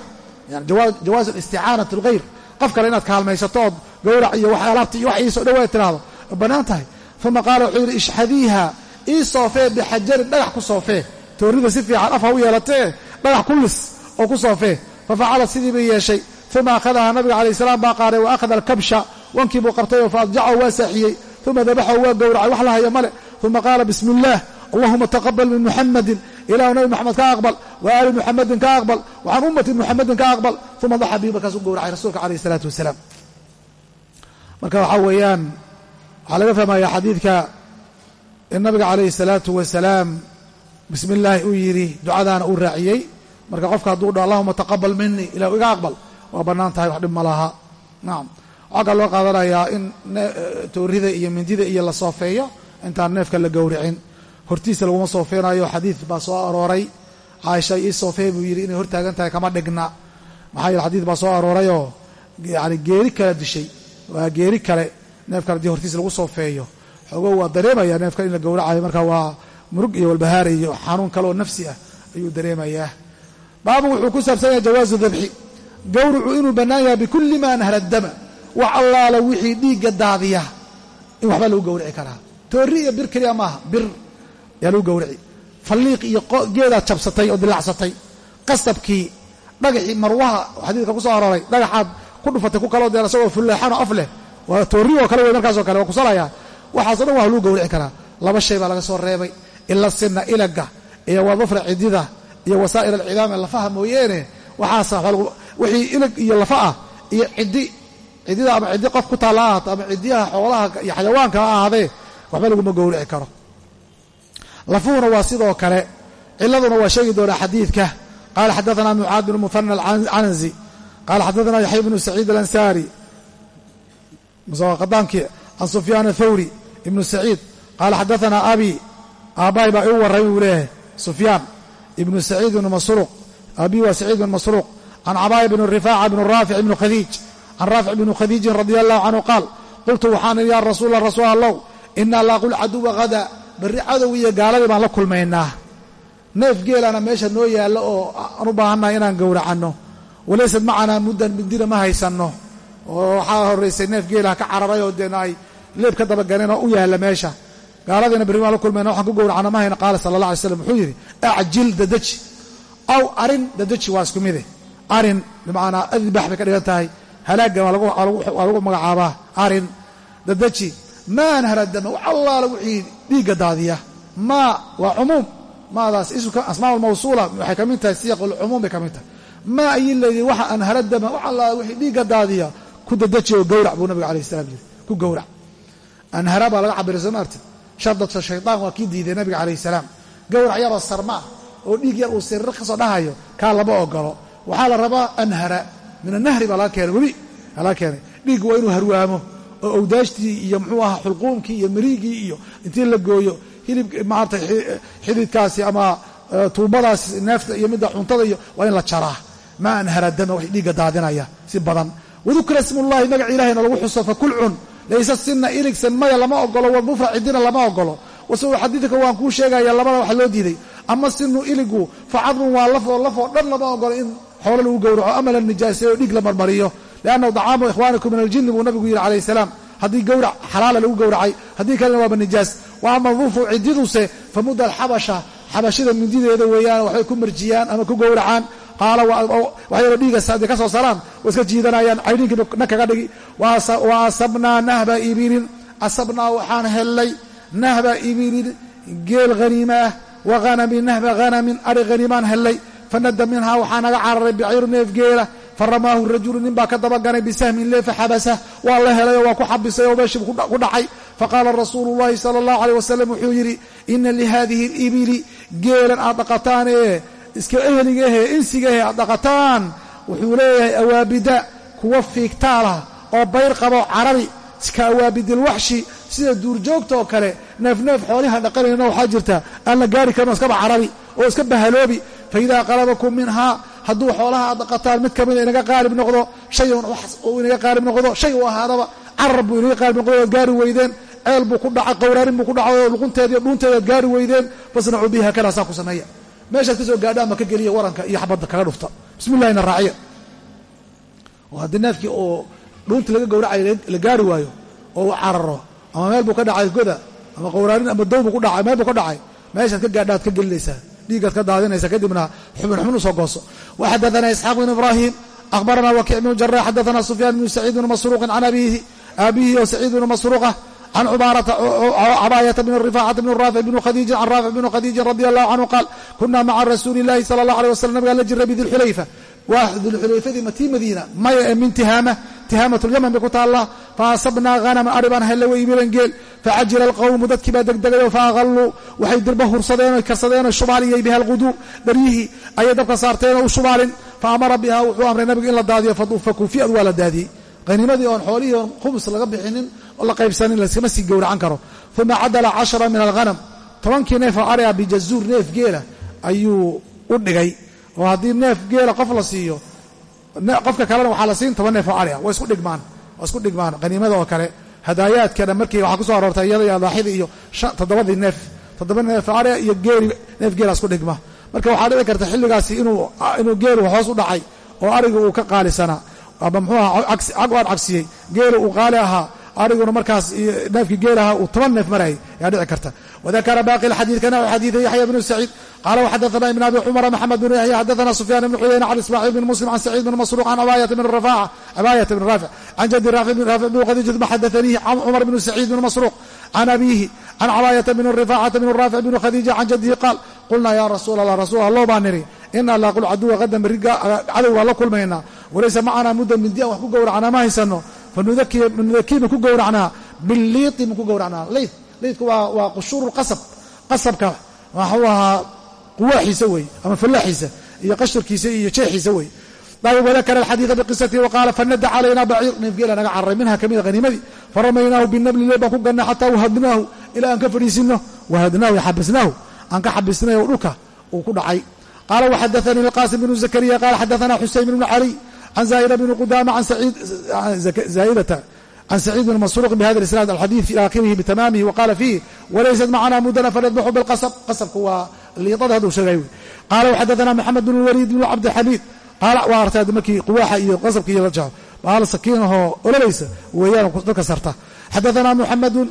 yani jawaazu isticaanat alghayr qof kale inaad kaalmaysato ood gowrac iyo alaabta iyo wax iisoo dhawaad tiraahdo bannaan tahay uma qaala wuxuu yidhi ishxadiiha ii soofee bixajarin dhagax ku soofee. Toorrida si fiican af u yeelatee dhagax ku lis oo ku soofee. Fafacalad sidii bay yeeshay. Uma akhadahaa nabiga calayh salaam baa qaaday wa akhada alkabsha. Wankii buu qabtay oo faadjacahu waa saaxiyey uma dabaxahu waa gowracay. Wax la hayo male uma qaala bismi illaah allahuma taqabal min muxamadin ilahu nabi moxamed ka aqbal. Wa aali muxamadin ka aqbal. Wa can ummati muxamadin ka aqbal. Uma daxa bihi markaasuu gowracay rasuulka calayh isalaatu wasalaam. Marka waxaa weeyaan waxaa laga fahmaya xadiidka in nabiga calayhi salaatu wasalaam bismi illaahi uu yidhi ducadaana uu raaciyey marka qofka hadduu dha allahuma taqabal minii ilah iga aqbal. Waa bannaan tahay wax dhib ma laha. Nacam waxaa loo qaadanayaa in toorida iyo mindida iyo la soofeeyo intaan neefka la gowricin hortiisa laguma soofeynayo xadiid baa soo arooray. Caaisha ii soofey buu yidhi inay hortaagan tahay kama dhigna. Maxaa yeele xadiid baa soo aroorayoo yani geeri kala dishay. Waa geeri kale neefkan haddii hortiisa lagu soofeeyo xoogo waa dareemaya neefkan in la gowracayo marka waa murug iyo walbahaara iyo xanuun kale oo nafsi ah ayuu dareemayaa baabu wuxuu ku saabsan yahay jawaazu dabxi. Gowrucu inuu bannaan yahay bikulli ma anhara dama. Wax allaala wixii dhiigga daadiya in waxbaa lagu gowrici karaa. Toori iyo bir keliya maaha bir yaa lagu gowrici. Falliiq iyo geedaad jabsatay oo dilacsatay qasabkii dhagaxii marwaha xadiidka ku soo arooray dhagaxaad ku dhufatay ku kaloo dee asagoo fulleexanoo af leh waa toori oo kale wey markaasoo kale waa kusalayaa waxaaso dhan waa lagu gowrici karaa. Laba shay baa laga soo reebay. Ila sinna ilaga iyo wadafra cidida iyo wasaa'ir alcidaam ee lafaha mooyeene. Waxaas wixii ilig iyo lafa ah iyo ciddi ciddida ama ciddi qof ku taalla ha ahaato ama ciddiyaha xoolaha iyo xayawaanka ha ahaadee waxba laguma gowrici karo. Lafuhuna waa sidoo kale ciladuna waa sheegi doonaa xadiidka. Qaala xadaثna mucaad bn muhana alcanzi qaala xadaثna yaxya bnu saciid alansaari qadaankii can sufyaan athawri ibnu saciid qaala xadaثna abi aabbahay baa iu warramay buu leeyahay sufyaan ibnu saciid ibnu masruuq abi waa saciid bn masruuq can cabaaya bn rifaaca bn raafic ibn khadiij can raafic bn khadiijin radi allahu canhu qaal qultu waxaan idhi ya rasuula rasuul allow inaa laaqul caduwa hada berri cadow iyo gaaladii baan la kulmaynaa neef geelana meesha noo yaallo oo aan u baahannahay inaan gowracanno walaysad macanaa muddan mindina ma haysanno oo waxaa horraysay neef geelaha ka cararay oo deen ay leeb ka dabaganeen oo u yaalla meesha. Gaaladiina berri baan la kulmayna waxaan ku gowracanno ma hayna qaala sala allah alay slam wuxuu yidhi acjil dadeji aw arrin dadeji waa isku mide. Arin bimacnaa adbax bay ka dhigan tahay. Halaaggan waa lagu magacaabaa. Arin dadeji maa anhara dama wax allaala wixii dhiigga daadiya. Maa waa cumuum. Maadaas asmaa almawsuula waxay ka mid tahay siyaq alcumuum bay ka mid tahay. Maa ayi ladii waxa anhara dama wax allaala wixii dhiigga daadiya ku dadeji oo gowrac buu nabiga alayh salam yiri ku gowrac anhara baa laga cabiray soo maartid shardata shaydaan waa kii diiday nabiga calayh salaam. Gowrac yaroo sarmaa oo dhiig yar uu siriir ka soo dhahayo kaa lama ogolo waxaa la rabaa anhara. Min annahri baa laga keenay webi laga keenay. Dhiiggu waa inuu harwaamo oo awdaashtii iyo muxuu ahaa xulquumkii iyo mariigii iyo intii la gooyo hilib maarata xididkaasi ama tuubadaas neefta iyo midda cuntada iyo waa in la jaraa. Maa anhara dama wax dhiigga daadinaya si badan wadukira smullahi magaci ilahayna lagu xuso fakul cun laysa sinna iligsan maya lama ogolo wadufra cidina lama ogolo wasau xadiidka waan kuu sheegaya labada wax loo diiday. Ama sinu iligu fa cadmun waa lafoo lafoo dhan lama ogolo in xoolo lagu gowraco ama la nijaaseeyo dhiig la marmariyo. Liannahu dacaamu ikhwaanikum min aljinni buu nabigu yidhi calayh salaam haddii gowrac xalaala lagu gowracay haddii kalena waaba nijaas. Wa ama dufu cididuse fa mudda alxabasha xabashida mindideeda weeyaan waxbay ku marjiyaan ama ku gowracaan qaala waxayaba dhiigas hadday ka soo saraan way iska jiidanayaan caydhinkii na kaga dhigi. Wa asabnaa nahba ibilin. Asabnaa waxaan hellay nahba ibilin geel haniima ah wa hanamin nahba hanamin ari haniimaan hellay fanada minhaa waxaa naga cararay biciiru neef geela. Faramaahu rajulu nin baa ka dabaganay bisahmin lee faxabasah waa la helay waa ku xabisay oo meeshii ku dhacay. Faqaala rasuulu llahi sala allahu aleyh wasalam wuxuu yidhi ina lihadihi alibili geelan aad dhaqataan ee iska ehligahe insigahe aad dhaqataan. Wuxuu leeyahay awaabida kuwa fiigtaalah oo bayr qabo carabi ka awaabidilwaxshi sida duurjoogta oo kale neefneef xoolihaan dhaqanayna waxaa jirta aan la gaari karin oo iskaba carabi oo iska bahaloobi. Faidaa qalabakum minhaa hadduu xoolaha aad dhaqataan mid kamida inaga qaalib noqdo shay uu inaga qaalib noqdo shay uu ahaadaba carar buu inaga qaalib noqdo oad gaari weydeen. Ceel buu ku dhacay qowraarin buu ku dhacay oo luqunteeda iyo aad gaari weydeen. Fasnacuu biha kada saa ku sameeya meeshaad ka soo gaadhaanba ka geliya waranka iyo xabadda kaga dhufta. Bismillahina raaciya. Oo haddii neefkii oo dhuuntii laga gowracay la gaari waayo oo uu cararo ama meel buu ka dhacay goda ama qowraarin ama dow buu ku dhacay meel buu ka dhacay meeshaad ka gaadhaad ka gelinaysaa dhiigaad ka daadinaysa kadibna xubin xubin u soo gooso. Waxadaana isxaaq bn ibrahim akhbarana wakiic bnu jarax xadaana sufyaan bnu saciid bni masruuqin can abiihi aabihi oo saciid bnu masruuqa can cabaayata bn rifaacata bn raafic bn khadiijin can raafic bn khadiijin radi allahu canhu qaal kunaa maca rasuuli illahi sala allah aleh wasalam nabigaan la jiray bidilxulayfa waa dulxulayfadii matii madiina maya ee min tihaama tihaamat lyaman bay ku taallaa fa asabnaa hanaman ari baan hella wey milan geel facajila alqawmu dadkii baa degdegayo faaqalluu waxay dirba hursadeenoo karsadeenoo shubaaliyay biha alqudu daryihii ayay dabka saarteenoo u shubaalin fa amara biha wuxuu amray nabigu in la daadiyo fakuufiyad waa la daadiyey qaniimadii oon xoolihii oon khums laga bixinin oo la qaybsanin laskama sii gowracan karo. Uma cadala cashara min alghanam. Tobankii neef oo ariga bijazuur neef geela ayuu u dhigay. Oo haddii neef geela qof la siiyo qofka kalena waxaa la siin toban neef oo ariga waa isku dhigmaan waa isku dhigmaan qaniimada oo kale. Hadaayaadkana markii waxaa ku soo aroortay iyada iyo adaaxidii iyo toddobadii neef toddoba neef ariga iyo geeli neef geela isku dhigma. Marka waxaa dhici karta xilligaasi inuu geelu hoos u dhacay oo ariga uu ka qaalisanaa ama muxuu aha cag aan cagsiyey geelu uu qaali ahaa ariguna markaas neefkii geelaha uu toban neef marayay ayaa dhici karta wadakara baaqi alxadiid kana xadiida yaxya bnu saciid qaala waxadaثana ibn abi cumara maxamed bn yaxya xadaثana sufyaan ibn xuyayna can ismaaciil bn muslim can saciid bn masruuq can abayata bn rafaca abayata bn raafic can jaddi raafic bn raafic bn khadiija ma xadaثanihi can cumar bn saciid bn masruuq can abiihi can cabaayata bn rifacata bn raafic bn khadiija can jaddihi qaal qulnaa ya rasuul allah rasuul allah baa niri ina laaqul caduwa qadan berri cadow baan la kulmaynaa walaysa macanaa muddan mindian wax ku gowracnaa ma haysano. Fanudakii ku gowracnaa. Billiiqi baan ku gowracnaa. Leyt leytku waa qushuuru lqasab qasabka waxuu ahaa quwaaxiisa wey ama fallaxiisa iyo qashirkiisa iyo jeexiisa wey. Wadakara an zaa'ida bni qudama zaa'idata can saciid bn masruuq bihada isnaad alxadiid ila akhirihi bitamaamihi wa qaala fiih walaysat macnaa mudana falyadbaxu bilqasab qasabku waa liiqada hadduu sheegay wey qaala waxadana maxamed bn lwaliid bn cabdilxamiid qaala waa artay markii quwaaxa iyo qasabka iyo la jaho baal sakiinahoo olabaysa weeyaan dadka sarta xadaana muxamedu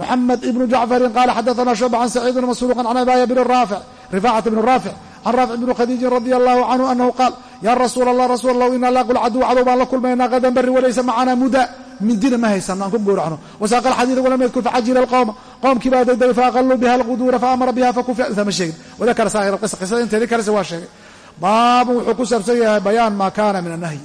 muxamed ibnu jacfarin qaala xadaana shucba can saciid bn masruuqan can abaaya bn raafic rifaacat bn raafic can raafic bni khadiijin radi allahu canhu anahu qaal ya rasuul allah rasuul allah ina laaqul caduw cadow baan la kulmaynaa qadan bari walaysa macanaa muda mindina ma haysano aan ku gowracno wasaaqa alxadiida walam yadkur facajila alqowma qowmkii baa degdegay faaqaluu biha alquduura faamara biha fakufiya intaa ma sheegin wadakara saa'ir alqisa qisada inteedii kalese waa sheegay baabun wuxuu ku saabsan yahay bayaan maa kaana min annahyi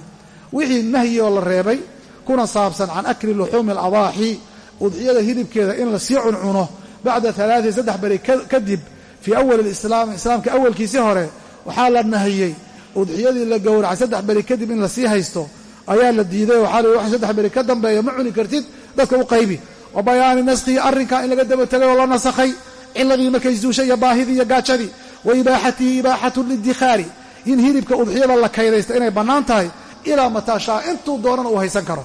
wixii nahyi oo la reebay kuna saabsan can akli luxuumi aladaaxi udxiyada hilibkeeda in la sii cuncuno bacda alaain saddex beri kadib fii awali lislaam islaamka awalkiisii hore waxaa la nahiyey udxiyadii la gowracay saddex beri kadib in la sii haysto ayaa la diiday waxaa lii wax saddex beri ka dambeeya ma cuni kartid dadka u qaybi. Wa bayaani naskhihi arrinkaa in laga daba tegay oo la nasakhay ciladii markay zuushay iyo baahidii iyo gaajadii wa ibaaxatihi ibaaxatu lidikhaari in hilibka udxiyada la kaydaysta inay bannaan tahay ilaa mataashaa intuu doonana uu haysan karo.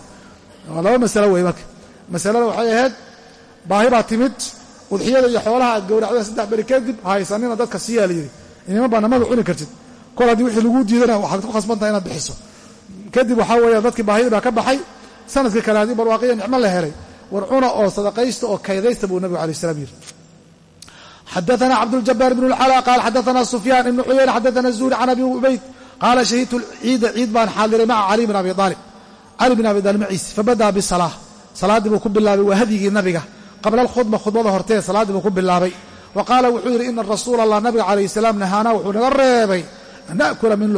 Laba masalo wey marka. Masalada waxay ahayd baahi baa timid udxiyada iyo xoolaha aad gowracda saddex beri kadib haysanina dadka siiyaa layidhi inima banamada cuni kartid. Kol haddii wixii laguu diidana waxaad ku khasbantaha inaad bixiso. Kadib waxaa weeya dadkii baahidii baa ka baxay. Sanadkii kale haddii barwaaqiya nicmo la helay war cuna oo sadaqaysta oo kaydaysta buu nabigu alay slam yidhi xadaana cabduljabaar bn اlcalaa qaal xadaana sufyaan ibnu cuyayna xadaana zuhri can abi ubayd qaala shahidtu ciida ciid baan xaadiray maca cali bin abi aalib cali bin abi aalib maciis fabada'a bisalaa salaaddii buu ku bilaabay waa hadyigii nabiga qabla alkhudba khudbada hortee salaaddii buu ku bilaabay. Wa qaala wuxuu yidhi ina rasuula allah nabiga calayh salaam nahaanaa wuxuu naga reebay an na'kula min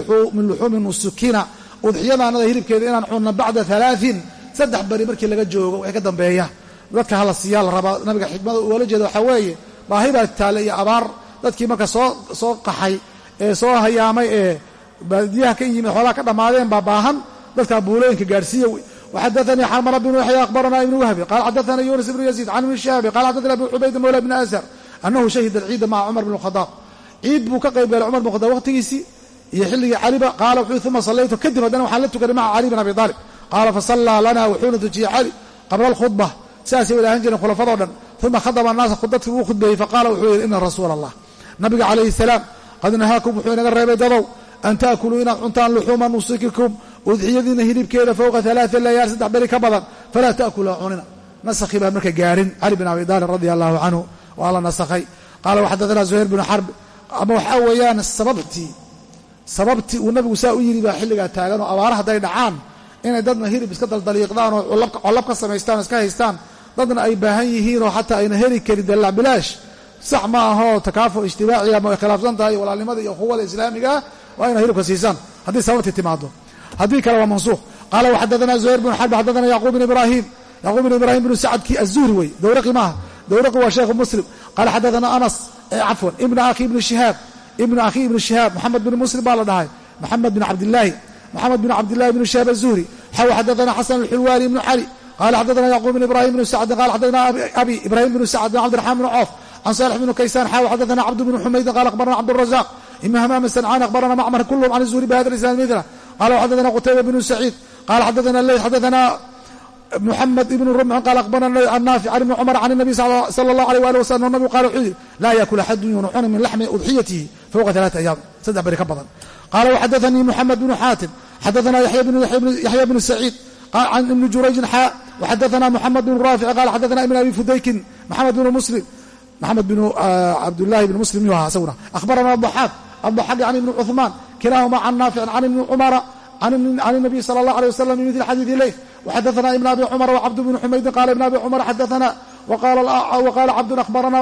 luxuumi nusukina udxiyadaanada hilibkeeda inaan cunno bacda alaain saddex beri markii laga joogo waxay ka dambeeya. Dadka hala siiyaa la rabaa nabiga xikmada ugala jeeda waxaa weeye baahi baa taalla iyo abaar dadkii marka soo soo qaxay ee soo hayaamay ee baadiyaha ka yimid xoolaha ka dhammaadeen baa baahan dadkaa buulooyinka gaarhsiiya وxadثnي xmr بن yaحyى أخبرna iبن wهبi qال xadثna yuنس بن يزيد عن بن شهاaبi qال xadثna أbو cubayd mولى بن أسر أنhu شhahida الciida mعa cمر بن الخطاaب ciid buu ka qayb galay cمر بن khطاab waqtigiisii iyo xilligii caliba qaala wuxuu uma salaytu kadib haddana waxaan la tukanay maca cali بن abi طالب qaala faصلىa lana wuxuuna tujiyey cali qabla الkhطبة sidaasay wadaahan jireen khulafadoo dhan uma khadba الnaasa dadkii uu khudbeeyey faqala wuxuu yidhi ina rasuula الlah nabiga calayhi السلام qad nahaakum wuxuu inaga reebay dadow an taakuluu inaad cuntaan luxuuma nusikikum udxiyadiina hilibkeeda fowqa alaaa layaal saddex beri ka badan falaa taakula cunina. Naskhi baan marka gaarin cali bin abi daalib radia allahu canhu waa la nasakhay. Qaala waxadaana zuhayr binu xarb ama waxaa weeyaan sababtii sababtii uu nabigu saa u yidhi baa xilligaa taagan oo abaara hadday dhacaan inay dadna hilib iska daldaliiqdaan oo collab ka samaystaan o iska haystaan dadna ay baahan yihiinoo xataa ayna heli karin dallaac bilaash. Sax ma ahoo takaafur ijtimaaciga ama ay khilaafsan tahay walaalnimada iyo quwada islaamigaa waa inay hilibka siisaan. Haddii sababtii timaado haddii kale waa mansuuq qaala waxadaana zuhayr bn xarb xadaana yacquub bn ibraahim. Yacquub bn ibraahim bnu sacadkii azuhri wey. Dowraqi maaha. Dawraqi waa sheekhu muslim. Qaala xadaana anas cafwan ibna akhi ibni shihaab. Ibnu akhi ibni shihaab moxamed bin muslim baa la dhahay. Moxamed bin cabdilaahi moxamed bin cabdillahi bn shihaab azuhri xaw xadaana xasan alxulwaani ibnu cali qala xadaana yacquub bn ibrahim bn sacdin qala xadaana abi ibrahim bn sacd bn cabdiraxmaan bn coof can salix bn kaysaan xaw xadaana cabd bn xumaydin qala akhbarana cabdurazaq ibn hamaam sancaan akhbarana macmar kulhm can zuhri bihada isnad midla qala xadana qutayba bnu saciid qala xadana ley xadana muxamed ibnu rumcin qaal aqbarana naafic can ibni cumar can nabiy sala allahu aleyh wali wasalam nabigu qaala wuxuu yidhi laa yakul axadun yunuxuna min laxmi udxiyatihi fowqa alaaa ayaam saddex beri ka badan qaala waxadanii muxamed bnu xaatim xadana yaxya bnu saciid can ibni jurayjin xaa waxadana muxamed bnu raafic qaala xadana ibn abi fudaykin maxamed bnu muslim maxamed bnu cabdullahi bnu muslim yuu ahaa isaguna akhbarana adaxaaq adaxaaq yani ibnu cuhmaan kilahuma can naafic can ibni cumara can الnabiy salى الlaه عليه وسلم bmثل xadiiثi leyth وxadaثna ibn abi cmr وcbd bn xumaydin qala ibn abi cmr xadaثna وqala cabdun akhbarana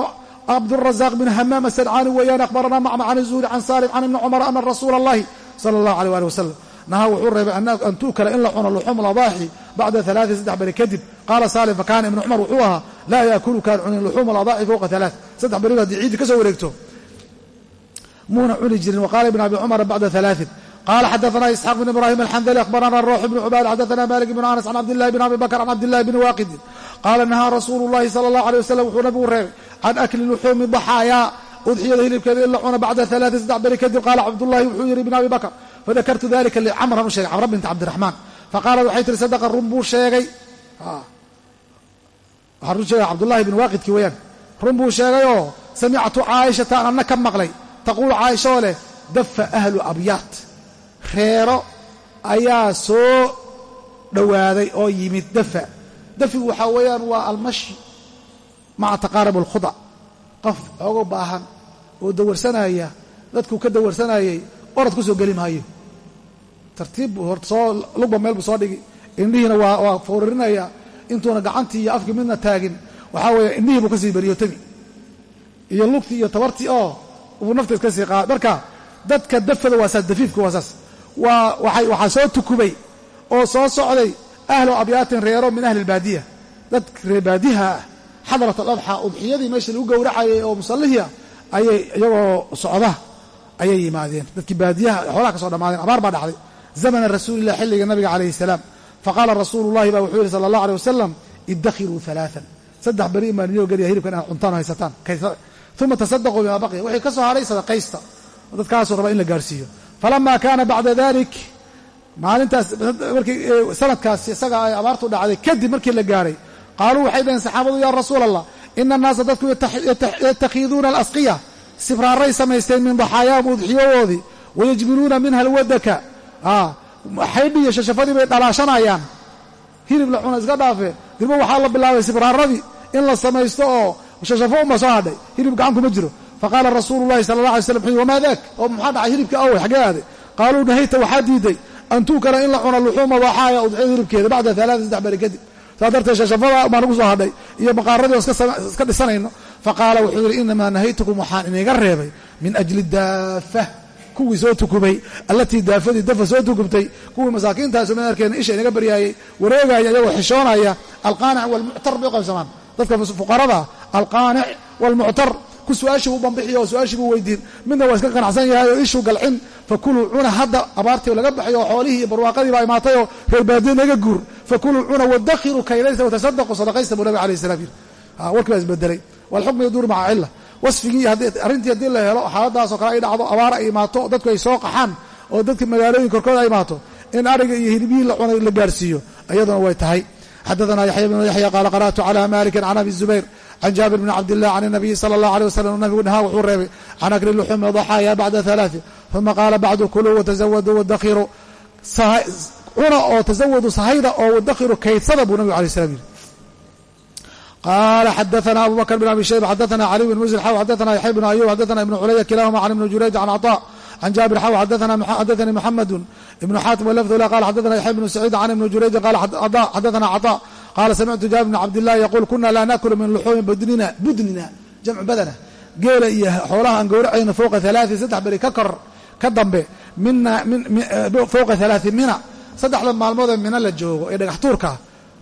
cabdالرaزاq bn hamaam asadcani weeyaan akhbarana macma can الzuhri can salim can ibni cmr ana rasuula الlahi salى الlah عalيه ali waslm nahaa wuxuu reebay an tuukala in la cuno luxuum اladaaxi bacda ثaلaثi saddex beri kadib qaala salim fakana ibn cumar wuxuu ahaa laa yaakulu kaan cunin luxuum اladaaxi fowqa ثaلaث saddex beriba haddii ciiddi ka soo wareegto muuna cuni jirin. Waqala ibn abi cumara bacda alaain qala xadaana isxaaq bn ibrahim alxandali akhbarana ruux ibn cubaad xadaana malik bn anas can cabdillahi bn abi bakr can cabdillahi bn waaqidin qaala nahaa rasuulu llahi sala allahu alay wasalam wuxuu nabigu reebay can akli luxuumi daxaayaa udxiyada hilibkeeda in la cuna bacda alaai saddex beri kadib. Qaala cabdullahi wuxuu yidhi ibn abi bakr fadakartu dalika licamran u shegay camra binta cabdiraxmaan faqaalat waxay tiri sadaqa run buu sheegay. Waxaan run sheegay cabdullahi bn waaqidki weeyaan. Run buu sheegay oo samictu caaishata aan anna ka maqlay taquul caaisha oo leh dafa ahlu abyaat reero ayaa soo dhowaaday oo yimid dafa dafigu waxaa weeyaan waa almashi maca taqaarub alkhuda qof xoogo baahan oo dawarsanaya dadkuu ka dawarsanayay orad ku soo geli maayo tartiib buu hor soo lugba meel buu soo dhigi indhihiina waa waa fowrarinaya intuuna gacantii iyo afkii midna taagin waxaa weeye indhihii buu ka sii beriyootami iyo lugtii iyo tabartii oo uu nafteed ka sii qaada marka dadka dafada waa saas dafiifka waa saas. Waa waxaa soo tukubay oo soo socday ahlu abyaatin reero min ahli lbaadiya dad reer baadiha ah xadarat aladxa udxiyadii meesha lagu gowracayay oo musallihia ayay iyagoo socda ayay yimaadeen. Dadkii baadiyaha xoolaha ka soo dhammaadeen abaar baa dhacday. Zamana rasuulilah xilliga nabiga calayhi salaam. Faqaala rasuulu llahi baa wuxuu yihi sala allah aleh wasalam idakhiruu alaaan saddex beri baan inoo geliya hilibkan inaad cuntaan haysataan uma tasadaquu bimaa baqiya wixii ka soo hadhay sadaqaysta dadkaasuu raba in la gaarhsiiyo falama kaana bacda dalik maalintaas markii sanadkaas isaga ay abaartu dhacday kadib markii la gaaray qaaluu waxay dhaheen saxaabadu yaa rasuula allah ina annaasa dadku yatakhiduuna alasqiya sibraaray samaysteen min daxaayaahum udxiyadoodii wayajmiluuna minha alwadaka xaydhi iyo shashafadii bay dhalaashanayaan hilib la cuna iska dhaafe dirba waxaa la bilaabay sibraaradii in la samaysto oo shashafo uma soo hadhay. Hilib gacan kuma jiro. Faqaala rasuulu llahi sala allah alay slam wuxuu wamaa daak? Oo maxaa dhacay hilibka awey xaggee qaaluu nahayta waxaa diiday. An tuukala in la cuno luxuuma daxaaya udxiyada hilibkeeda bacda alaaa saddex beri kadib. Saas darteed shashafada baa nagu soo hadhay iyo maqaaradii oo iska dhisanayno. Faqaala wuxuu yidhi inamaa nahaytukum waxaan iniga reebay. Min ajli daafa. Kuwii soo tukubay allatii daafadii dafa soo tukubtay kuwii masaakiintaasu madarkeena isha inaga baryaayey wareegaya iyagoo xishoonaya alqaanic walmuctar bay u qaybsamaan dadka fuqarada alqaanic walmuctar ku su'aashii buu bambixi oo su'aashii buu weydiin. Midna waa iska qanacsan yahay oo ishuu galcin. Fakuluu cuna hadda abaartii laga baxay oo xoolihii iyo barwaaqadii imaatay oo reerbaadiya naga guur. Fakuluu cuna wadakhiru kaydaysa watasadaqu sadaqaysta buu nabi alayh salam yiri warkii baa isbedelay. Walxukmu yaduuru maca cila wasfigii arrintii haddii la helo xaaladaasoo kale ay dhacdo abaar ay imaato dadku ay soo qaxaan oo dadka magaalooyin korkooda ay imaato in ariga iyo hilibihii la cunay la gaarsiiyo iyaduna way tahay. Xadaثna yaxya bnu yaxya qaala qara'tu clى maliki can abi zubayr can jaabir bni cabdilah can الnabiyi salى اllah alيه waslm nabigu nahaa wuxuu reebay can akli luxuumi daxaaya bacda ثalaaثi ثuma qaala bacdu kuluu wataزawadu wadakiru cuna oo tasawadu sahayda oo wadakiru kaydsada buu nabigu alay slam yidhi qala xadaثna abu bakr bn abi shayba xadaثna cali bn musl xaw xadaثna yaxya bn ayub xadaثna ibn culaya kilahuma can ibn jurayj can caطاء can jaabir xaw xadaثanii mxamedu ibnu xaatim walafdu lah qala xadaثna yaxya bnu saciid can ibn jurayjin qala xadaثna caطاء qaala samictu jaabir bn cabdillahi yaquul kuna laa nakulu min luxuumi budnina budnina jamcu badana geela iyo xoolaha aan gowracayno fowqa alaain saddex beri ka kor ka dambe fowqa alaain mina saddexda maalmoodee mina la joogo ee dhagax tuurka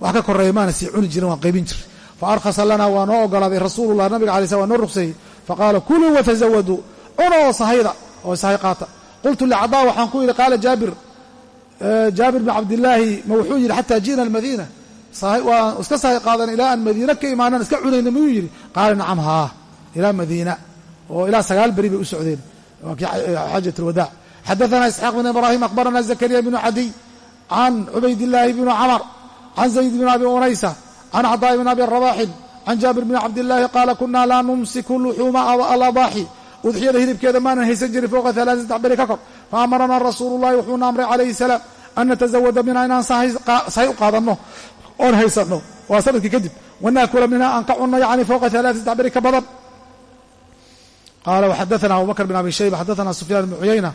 wax ka koreeya maana sii cuni jirin waan qaybin jir fa arkhasa lana waa noo ogolaaday rasuulullah nabiga alay sl waa noo rugsayey faqaala kuluu watazawaduu cuna sahayda oo sahay qaata qultu licaddaa waxaan ku yidhi qaala jaabir jaabir bn cabdillaahi ma wuxuu yidhi xataa ji'na almadiina waan iska sahay qaadan ilaa aan madiina ka imaanan iska cunayna miyuu yidhi? Qaala nacam haa ilaa madiina. Oo ilaa sagaal beri bay u socdeen. Xaajat alwadaac xadaثna isxaaq bn ibraahim akhbarana zakariya bnu عن can cubaydillaahi bni camar can zayd bn abi unaysa can cadaa'i bn abi rabaxin can jaabir bni cabdillaahi qaala kunaa laa numsiku luxuumaa aladaaxi udxiyada hilibkeeda maanan haysan jirin fowqa alaaa saddex beri ka kor. Faamaranaa rasuulu llahi wuxuuna amray calayhi salaam an natazawada minha inaan sahay u qaadanno oon haysanno waa sannadkii kadib wanaakula minhaa aan ka cunno yacni fowqa alaati tacbiri ka badan. Qaala waxadaana abubakr bin abi shayba xadaana sufyaan bn cuyayna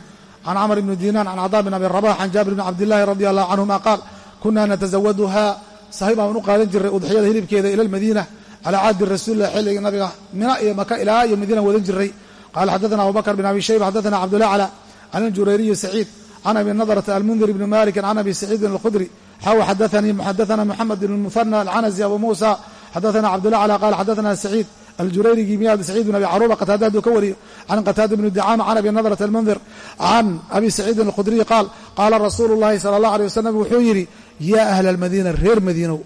can camr bni diinaan can cadaa bin abi rabax can jaabir bn cabdillaahi radi allah canhuma qaal kunaa natazawaduhaa. Sahay baan u qaadan jiray udxiyada hilibkeeda ila almadiina calaa cahdi rasuulilah xilligii nabiga mina iyo maka ilaa iyo madiina wadan jiray qaala xadaana abubakr bin abi shayba xadaana cabdulacla can jurayriyi saciid can abi nadrata almundiri bni malikin can abi saciidin alkhudri xaw xadaanii xadaana moxamed ibn muhana alcanasi abu muusa xadaana cabdullah cala qaala xadaana saciid aljurayrigi miyaad saciid bin abi caruuba qataada haduu ka wariyo can qataada bni dicama can abi nadrat almundir can abi saciidin alkhudriy qaal qaala rasuulu llahi sala allah alay wasalam wuxuu yidhi yaa ahla almadiina reer madiinow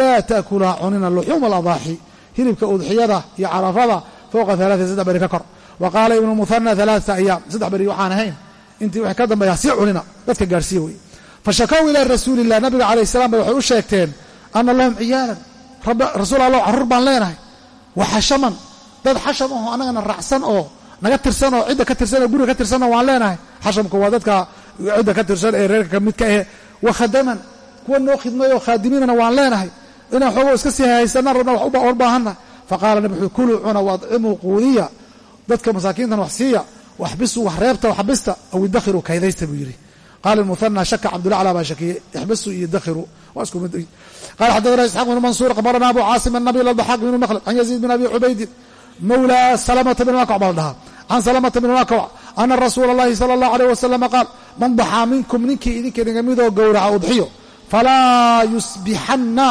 laa taakula cunina luxuuma aladaaxi hilibka udxiyada iyo carafada fowqa alaain saddex beri ka kor wa qaala ibnu muhana alaaa ayaam saddex beri waxaan ahayn intii wix ka dambeeya sii cunina dadka gaarhsiiya wey fashakow ilaa rasuulilah nabiga calayh salam bay waxay u sheegteen ana lahum ciyaalan rasuul allah carruur baan leenahay waxashaman dad xasham aho annagana raacsan oo naga tirsan oo cidda ka tirsan oo guriga ka tirsanna waan leenahay xashamka waa dadka cidda ka tirsan ee reerka ka midka ahe wa khadaman kuwa noo khidmay oo khaadimiinana waan leenahay inaan xoogo iska sii haysanaan rabna wax u baahanna faqaala nabi wuxuu kuluu cuna waadcimuu quudiya dadka masaakiintan wax siiya waxbisuu wax reebta waxbista aw idakhiru kaydaysta buu yidhi qala muhana shaka cabdullah cala baa shakiyey ixbisu iyo dakhiru waa isku mid qala xadadana isxaaq bnu mansuur abarana abu caasim annabi aldaxaaq binu makhlad can yaziid bin abi cubaydin mawla salamata bin wakac baa la dhahaa can salamata bin wakac ana rasuula allahi sala allahu aleyh wasalama qaal man daxaa minkum ninkii idinka idinga midoo gowraca udxiyo falaa yusbixanna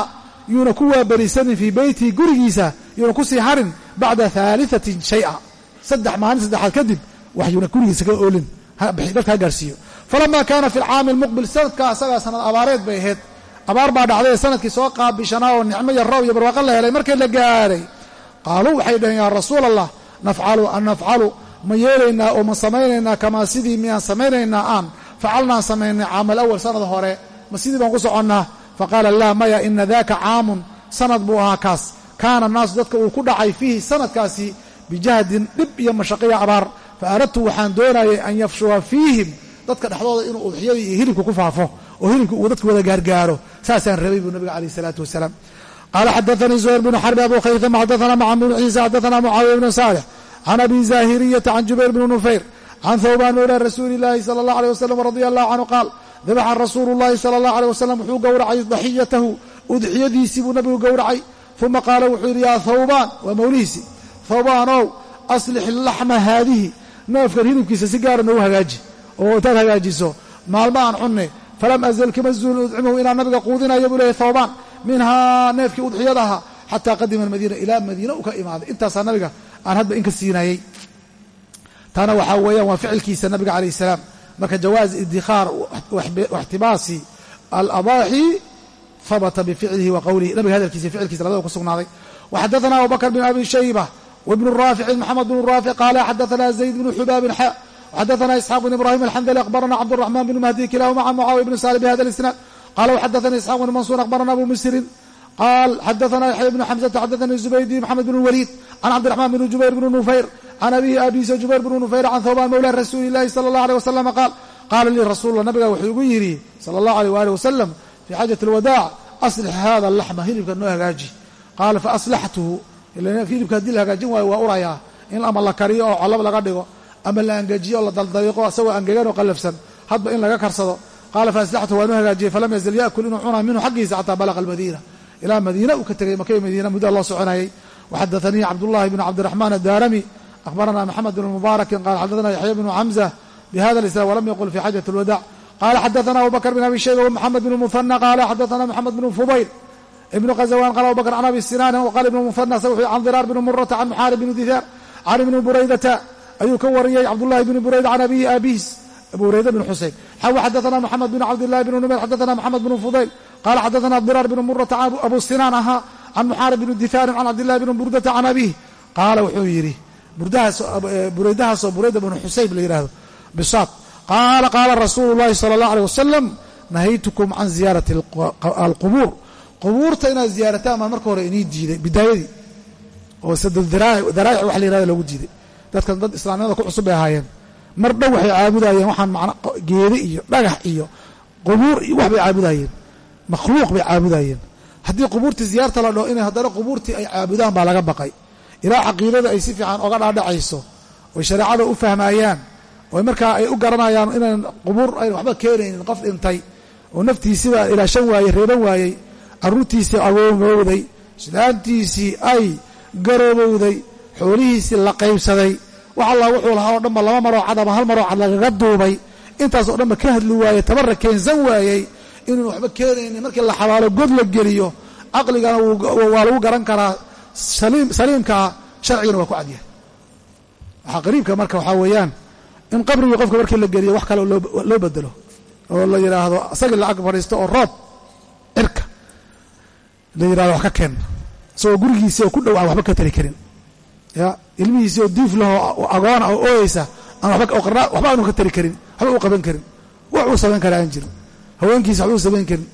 yuuna ku waabarisanin fii beytihi gurigiisa yuuna ku sii harin bacda aaliatin shay-a saddex maalin saddexaad kadib wax yuuna gurigiisa ka oolin dadka ha gaarsiiyo falama kaana fi lcaami lmuqbil sanadka asagaa sanad abaareed bay ahayd abaar baa dhacday sannadkii soo qaabishanaa oo nicmo iyo roob iyo barwaaqo la helay markii la gaaray qaaluu waxay dhaheen yaa rasuul allah nafcalu an nafcalu ma yeelaynaa oo ma samaynaynaa kamaa sidii miyaan samaynaynaa aan facalnaan samaynay caamal awal sanad hore ma sidii baan ku soconnaa faqaala laa maya ina daka caamun sanad buu ahaa kaas kaana naasu dadka uu ku dhacay fiihi sanadkaasi bijahdin dhib iyo mashaqiya abaar fa aradtu waxaan doonayay an yafshuwa fiihim dadka dhexdooda inuu udxiyadii iyo hilibka ku faafo oo hilibka uu dadka wada gaargaaro saasaan rabay buu nabiga alayh isalaatu wasalaam. Qaala xadaanii zuhayr bnu xarbi abu khaytama xadaana macam bnu ciisa xadaana mucaawiya bnu saalix can abi zaahiriyata can jubayr bni nufayr can thawbaan mawla rasuuli illaahi sala allah alيh wasalam radia allahu canhu qaal dabaxa rasuulu llahi sala allah alيh wasalam wuxuu gowracay daxiyatahu udxiyadiisii buu nabigu gowracay. Uma qaala wuxuu yidhi yaa thawbaan waa mawlihiisi thawbaanow aslix laxma haadihi neefkan hilibkiisa si gaara noogu hagaaji oo intaad hagaajiso. Maalma aan cunne falam azal kama zuulin udcimuhu inaan nabiga quudinayo buu leehay thawbaan minhaa neefkii udxiyadaha xataa qadima almadiina ilaa madiina u ka imaaday intaasaa nabiga aan hadba inka siinayey taana waxaa weeyaan waa ficilkiisa nabiga calayh salaam. Marka jawaaz idikhaar waxtibaasi aladaaxi habata bificlihi wa qowlihi nabiga hadalkiisa ficilkiisa labada ku sugnaaday. Waxadaana abu bakr bn abi shayba wbn raaficin maxamed bn raafic qaala xadaana zayd bnu xubaabin xa xadaana isxaaq bn ibrahim alxandali akhbarana cabdالraxman bn mahdi kilahuma can mucaawiya bn sali bhada اlisnaad qala wxadaana isxaaq bn mansuur akhbarana abu misrin qaal xadaana yaxya bnu xamزata xadaani zubaydi maxamed bn waliid can cabdiraxman bn jubayr bn nufayr can abihi abiisa jubayr bn nufayr can thawban mawla rasuuli اllahi salى اllah alيه wasalam qaal qaala lii rasuullah nabiga wuxuu igu yidhi salى اllah alيh waalih wasalam fii xaajat اlwadaac aslix hada laxma hilibka noo hagaaji qaala faaslaxtuhu hilibka haddii la hagaajin waayo waa urayaa in ama la kariyo oo colab laga dhigo ama la angejiyo la daldaliiqo asagoo angegan oo qallafsan. Hadba in laga karsado. Qaala faaslaxtu waanu hagaajiyey falam yazal yaakul inuu cunaa minhu xaggiisa xataa balaqa almadiina. Ilaa madiina uu ka tegay makay madiina muddaa loo soconayay. Waxadaanii cabdullahi bnu cabdiraxmaan addaarami akhbarana maxamed bn mubaarakin qaala xadaana yaxya bnu xamza bihada lislam walam yaqul fi xaajat alwadaac qaala xadaana abu bakr bn abi shayba wmaxamed bn muhana qaala xadaana maxamed bn fubayl ibnu khazawaan qala abubakr can abi sinaanin waqala ibnu muhanas wuxuu can diraar bni murata can muxaarib bni dihaar can ibni buraydata ayuu ka wariyey cabdullahi bni burayda can abihi aabihiis abu hurayra bn xuseyn. Xawa xadaana moxamed bn cabdillahi bn numayr xadaana moxamed bn fudayl qala xadaana diraar bn murata abu sinaan ahaa can muxaarib bni dihaarin can cabdillahi bni burdata can abihi qaala wuxuu yidhi buraydahaasoo burayda bnu xuseyn la yihahdo bisaad qaala qaala rasuulu llahi sala allah aleh wasalam nahaytukum can ziyaarati alqubuur. Qubuurta inaad ziyaarataan baan marka hore inii diiday bidaayadii oo daraa'ic wax la yirahda loogu diiday dadkan dad islaamnimada ku cusub bay ahaayeen. Mar dhow waxay caabudayeen waxaan man geede iyo dhagax iyo qubuur iyo wax bay caabudayeen. Makhluuq bay caabudayeen. Haddii qubuurtii ziyaarta la dhaho inay haddana qubuurtii ay caabudaan baa laga baqay. Ilaa caqiidada ay si fiican oga dhaadhacayso oy shareecada u fahmayaan oo markaa ay u garanayaan inaan qubuur ayna waxba keenaynin qof dhintay oo naftiisiba ilaashan waayey reeban waayey carruurtiisii agoomowday islaantiisii ay garoobowday xoolihiisii la qaybsaday. Wax allah wuxuu lahaa oo dhanba laba maroo cad ama hal maroo cad lagaga duubay. Intaas oo dhanba ka hadli waayey tabarra keensan waayey inuun waxba keenaynin. Markii la xabaalo god la geliyo caqligana waa lagu garan karaa. Saliimkaa sharcigana waa ku cadyahay waxaa qariibka marka waxaa weeyaan in qabrigii qofka markii la geliyo wax kale loo bedelo oo la yidhaahdo isagii la ag fadhiisto oo roob cirka la yidhahdo wax ka keen. Isagoo gurigiisii oo ku dhow aan waxba ka tari karin ya ilmihiisii oo diif lahoo agoona oo ooyeysa aan waxba aanu ka tari karin waxba u qaban karin wax uu samayn kara aan jirin haweenkiisa waxba u samayn karin.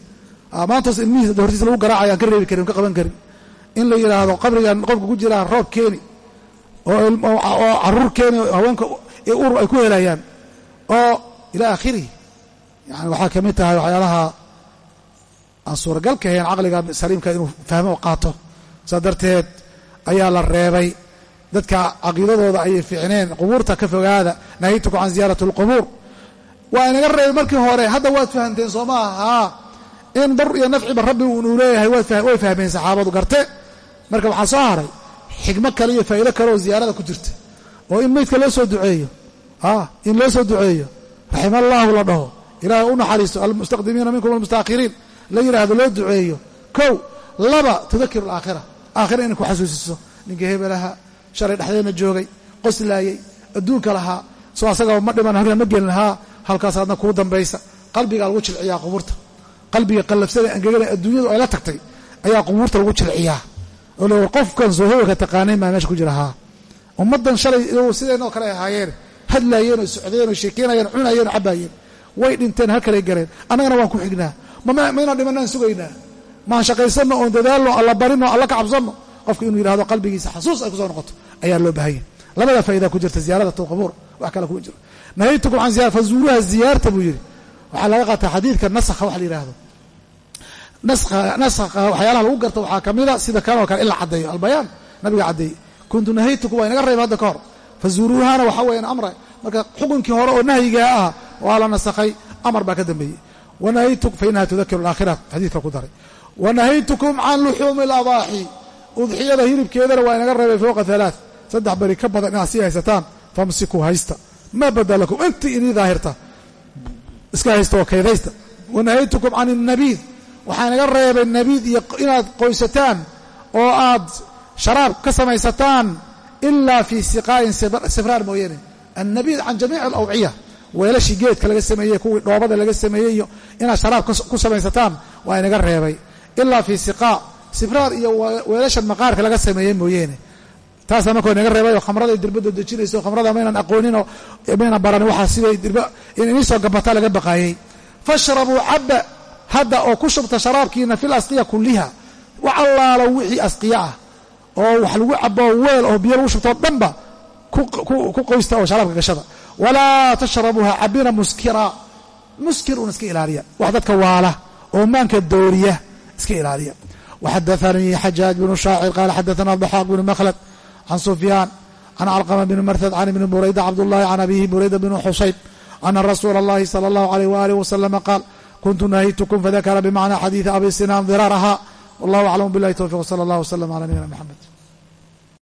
Maantaas ilmihiisa hortiisa lagu garaacaya aan ka reebi karin ka qaban karin. In la yidhaahdo qabrigan qofka ku jiraa roob keeni oo carruur keeni haweenka ur ay ku helayaan oo ilaa aakhirihi yani waxaa ka mid tahay waxyaalaha aan suuragalka ahayn caqliga saliimka inuu fahmo qaato. Saa darteed ayaa la reebay dadka caqiidadooda ayay fiicneen qubuurta ka fogaada nahaytuku can ziyaarati alqubuur waa inaga reebay markii hore hadda waad fahamteen soo maaha haa in dar iyo nafciba rabbi unuu leeyahay way fahmeen saxaabadu garte. Marka waxaa soo haray xikmo kale iyo faa'iido kale oo ziyaarada ku jirta. Oo in meydka loo soo duceeyo in loo soo duceeyo raxima allaahu la dhaho. Ilaahay u naxariisto almustaqdimiina minkum almustaakhiriin la yidhaahdo loo duceeyo. Kow laba tudakiru alaakhira aakhira inay ku xasuusiso. Ninka hebelaha shalay dhexdeedna joogay qoslaayey adduunka lahaa. Soo asagaba ma dhiman halkaa ma gelin haa halkaas adna kuu dambaysa. Qalbigaa lagu jilciyaa qubuurta. Qalbiga qallafsada angegada adduunyadu ay la tagtay ayaa qubuurta lagu jilciyaa. Oo qofkan soo hebelka taqaanayn baa meesha ku jira ummaddan shalay sideenoo kale ay ahaayeen hadlaayeen oo socdeen oo sheekeynayeen cunayeen oo way dhinteen halkalay galeen. Annagana waan ku xignaa. Maynaan dhimanaan sugaynaa. Maan shaqaysanno oon dadaalno alla barinno alla ka cabsanno qofka inuu yidhahdo qalbigiisa xasuus ay ku soo noqoto ayaa loo baahanya. Labada faa'idaa ku jirta ziyaaradat alqubuur wax kale kuma jiro. Nahaytukum can fazuuruha ziyaarta buu yidhi. Waxaa laga qaataa xadiidka nasakha wax la yidhaahdo. Naskha waxyaalaha lagu garta waxaa ka mida sida kanoo kale in la caddeeyo. Albayaan nabiga caddeeyey. Kuntu nahaytukum waa inaga reeba hadda ka hor. Fazuuruuhana waxaa weeyaan amra. Marka xukunkii hore oo nahyigaa ah waa la nasakhay amar baa ka dambeeyey. Fainaha tudakiru alaakhira xadiidka ku daray. Wanahaytukum can luxuumi aladaaxi udxiyada hilibkeedana waa inaga reebay fowqa alaa saddex beri ka badan inaad sii haysataan famsikuu haysta. Maa bada lakum intii inii daahirta. Iska haysta oo kaydaysta. Wanahaytukum can الnabiid waxaa inaga reebay nabiid iyo inaad qoysataan oo aad sharaab ka samaysataan ilaa fii siqaa'in sifraar mooyaane annabiid can jamiic alawciya. Weelashii geedka laga sameeyey kuwii dhoobada laga sameeyey iyo inaad sharaab ku samaysataan waa inaga reebay. Ilaa fii siqaa sifraar iyo weelashan maqaarka laga sameeyey mooyeene taasaa markoo inaga reebay oo khamrada dirbada dejinayso khamrada maynan aqooninoo maynan baranin waxaa siday dirba in inii soo gabataa laga baqaayey. Fashrabuu cabba hadda oo ku shubta sharaabkiina fil asqiya kulliha wax allaalo wixii asqiya ah oo wax lagu cabo weel oo biyo lagu shubtoo dhanba ku qoysta oo sharaabka gashada. Walaa tashrabuuha cabina muskira muskir uuna iska ilaaliya. Wax dadka waala oo maanka dooriya iska ilaaliya waxadaanii xajaaj bnu shaacir qaala xadaana daxaaq bnu makhlad can sufyaan can calqama bni marhad can ibni burayda cabdullahi can abihi burayda bnu xusayn ana rasuula اllahi salى اllahu alayh walih waslama qaal kuntu nahaytukum fadakara bimacna xadiidi abi sinaan diraar ahaa wallahu aclam bilahi towfiq wsala allah wslm ala nabiyina mxamed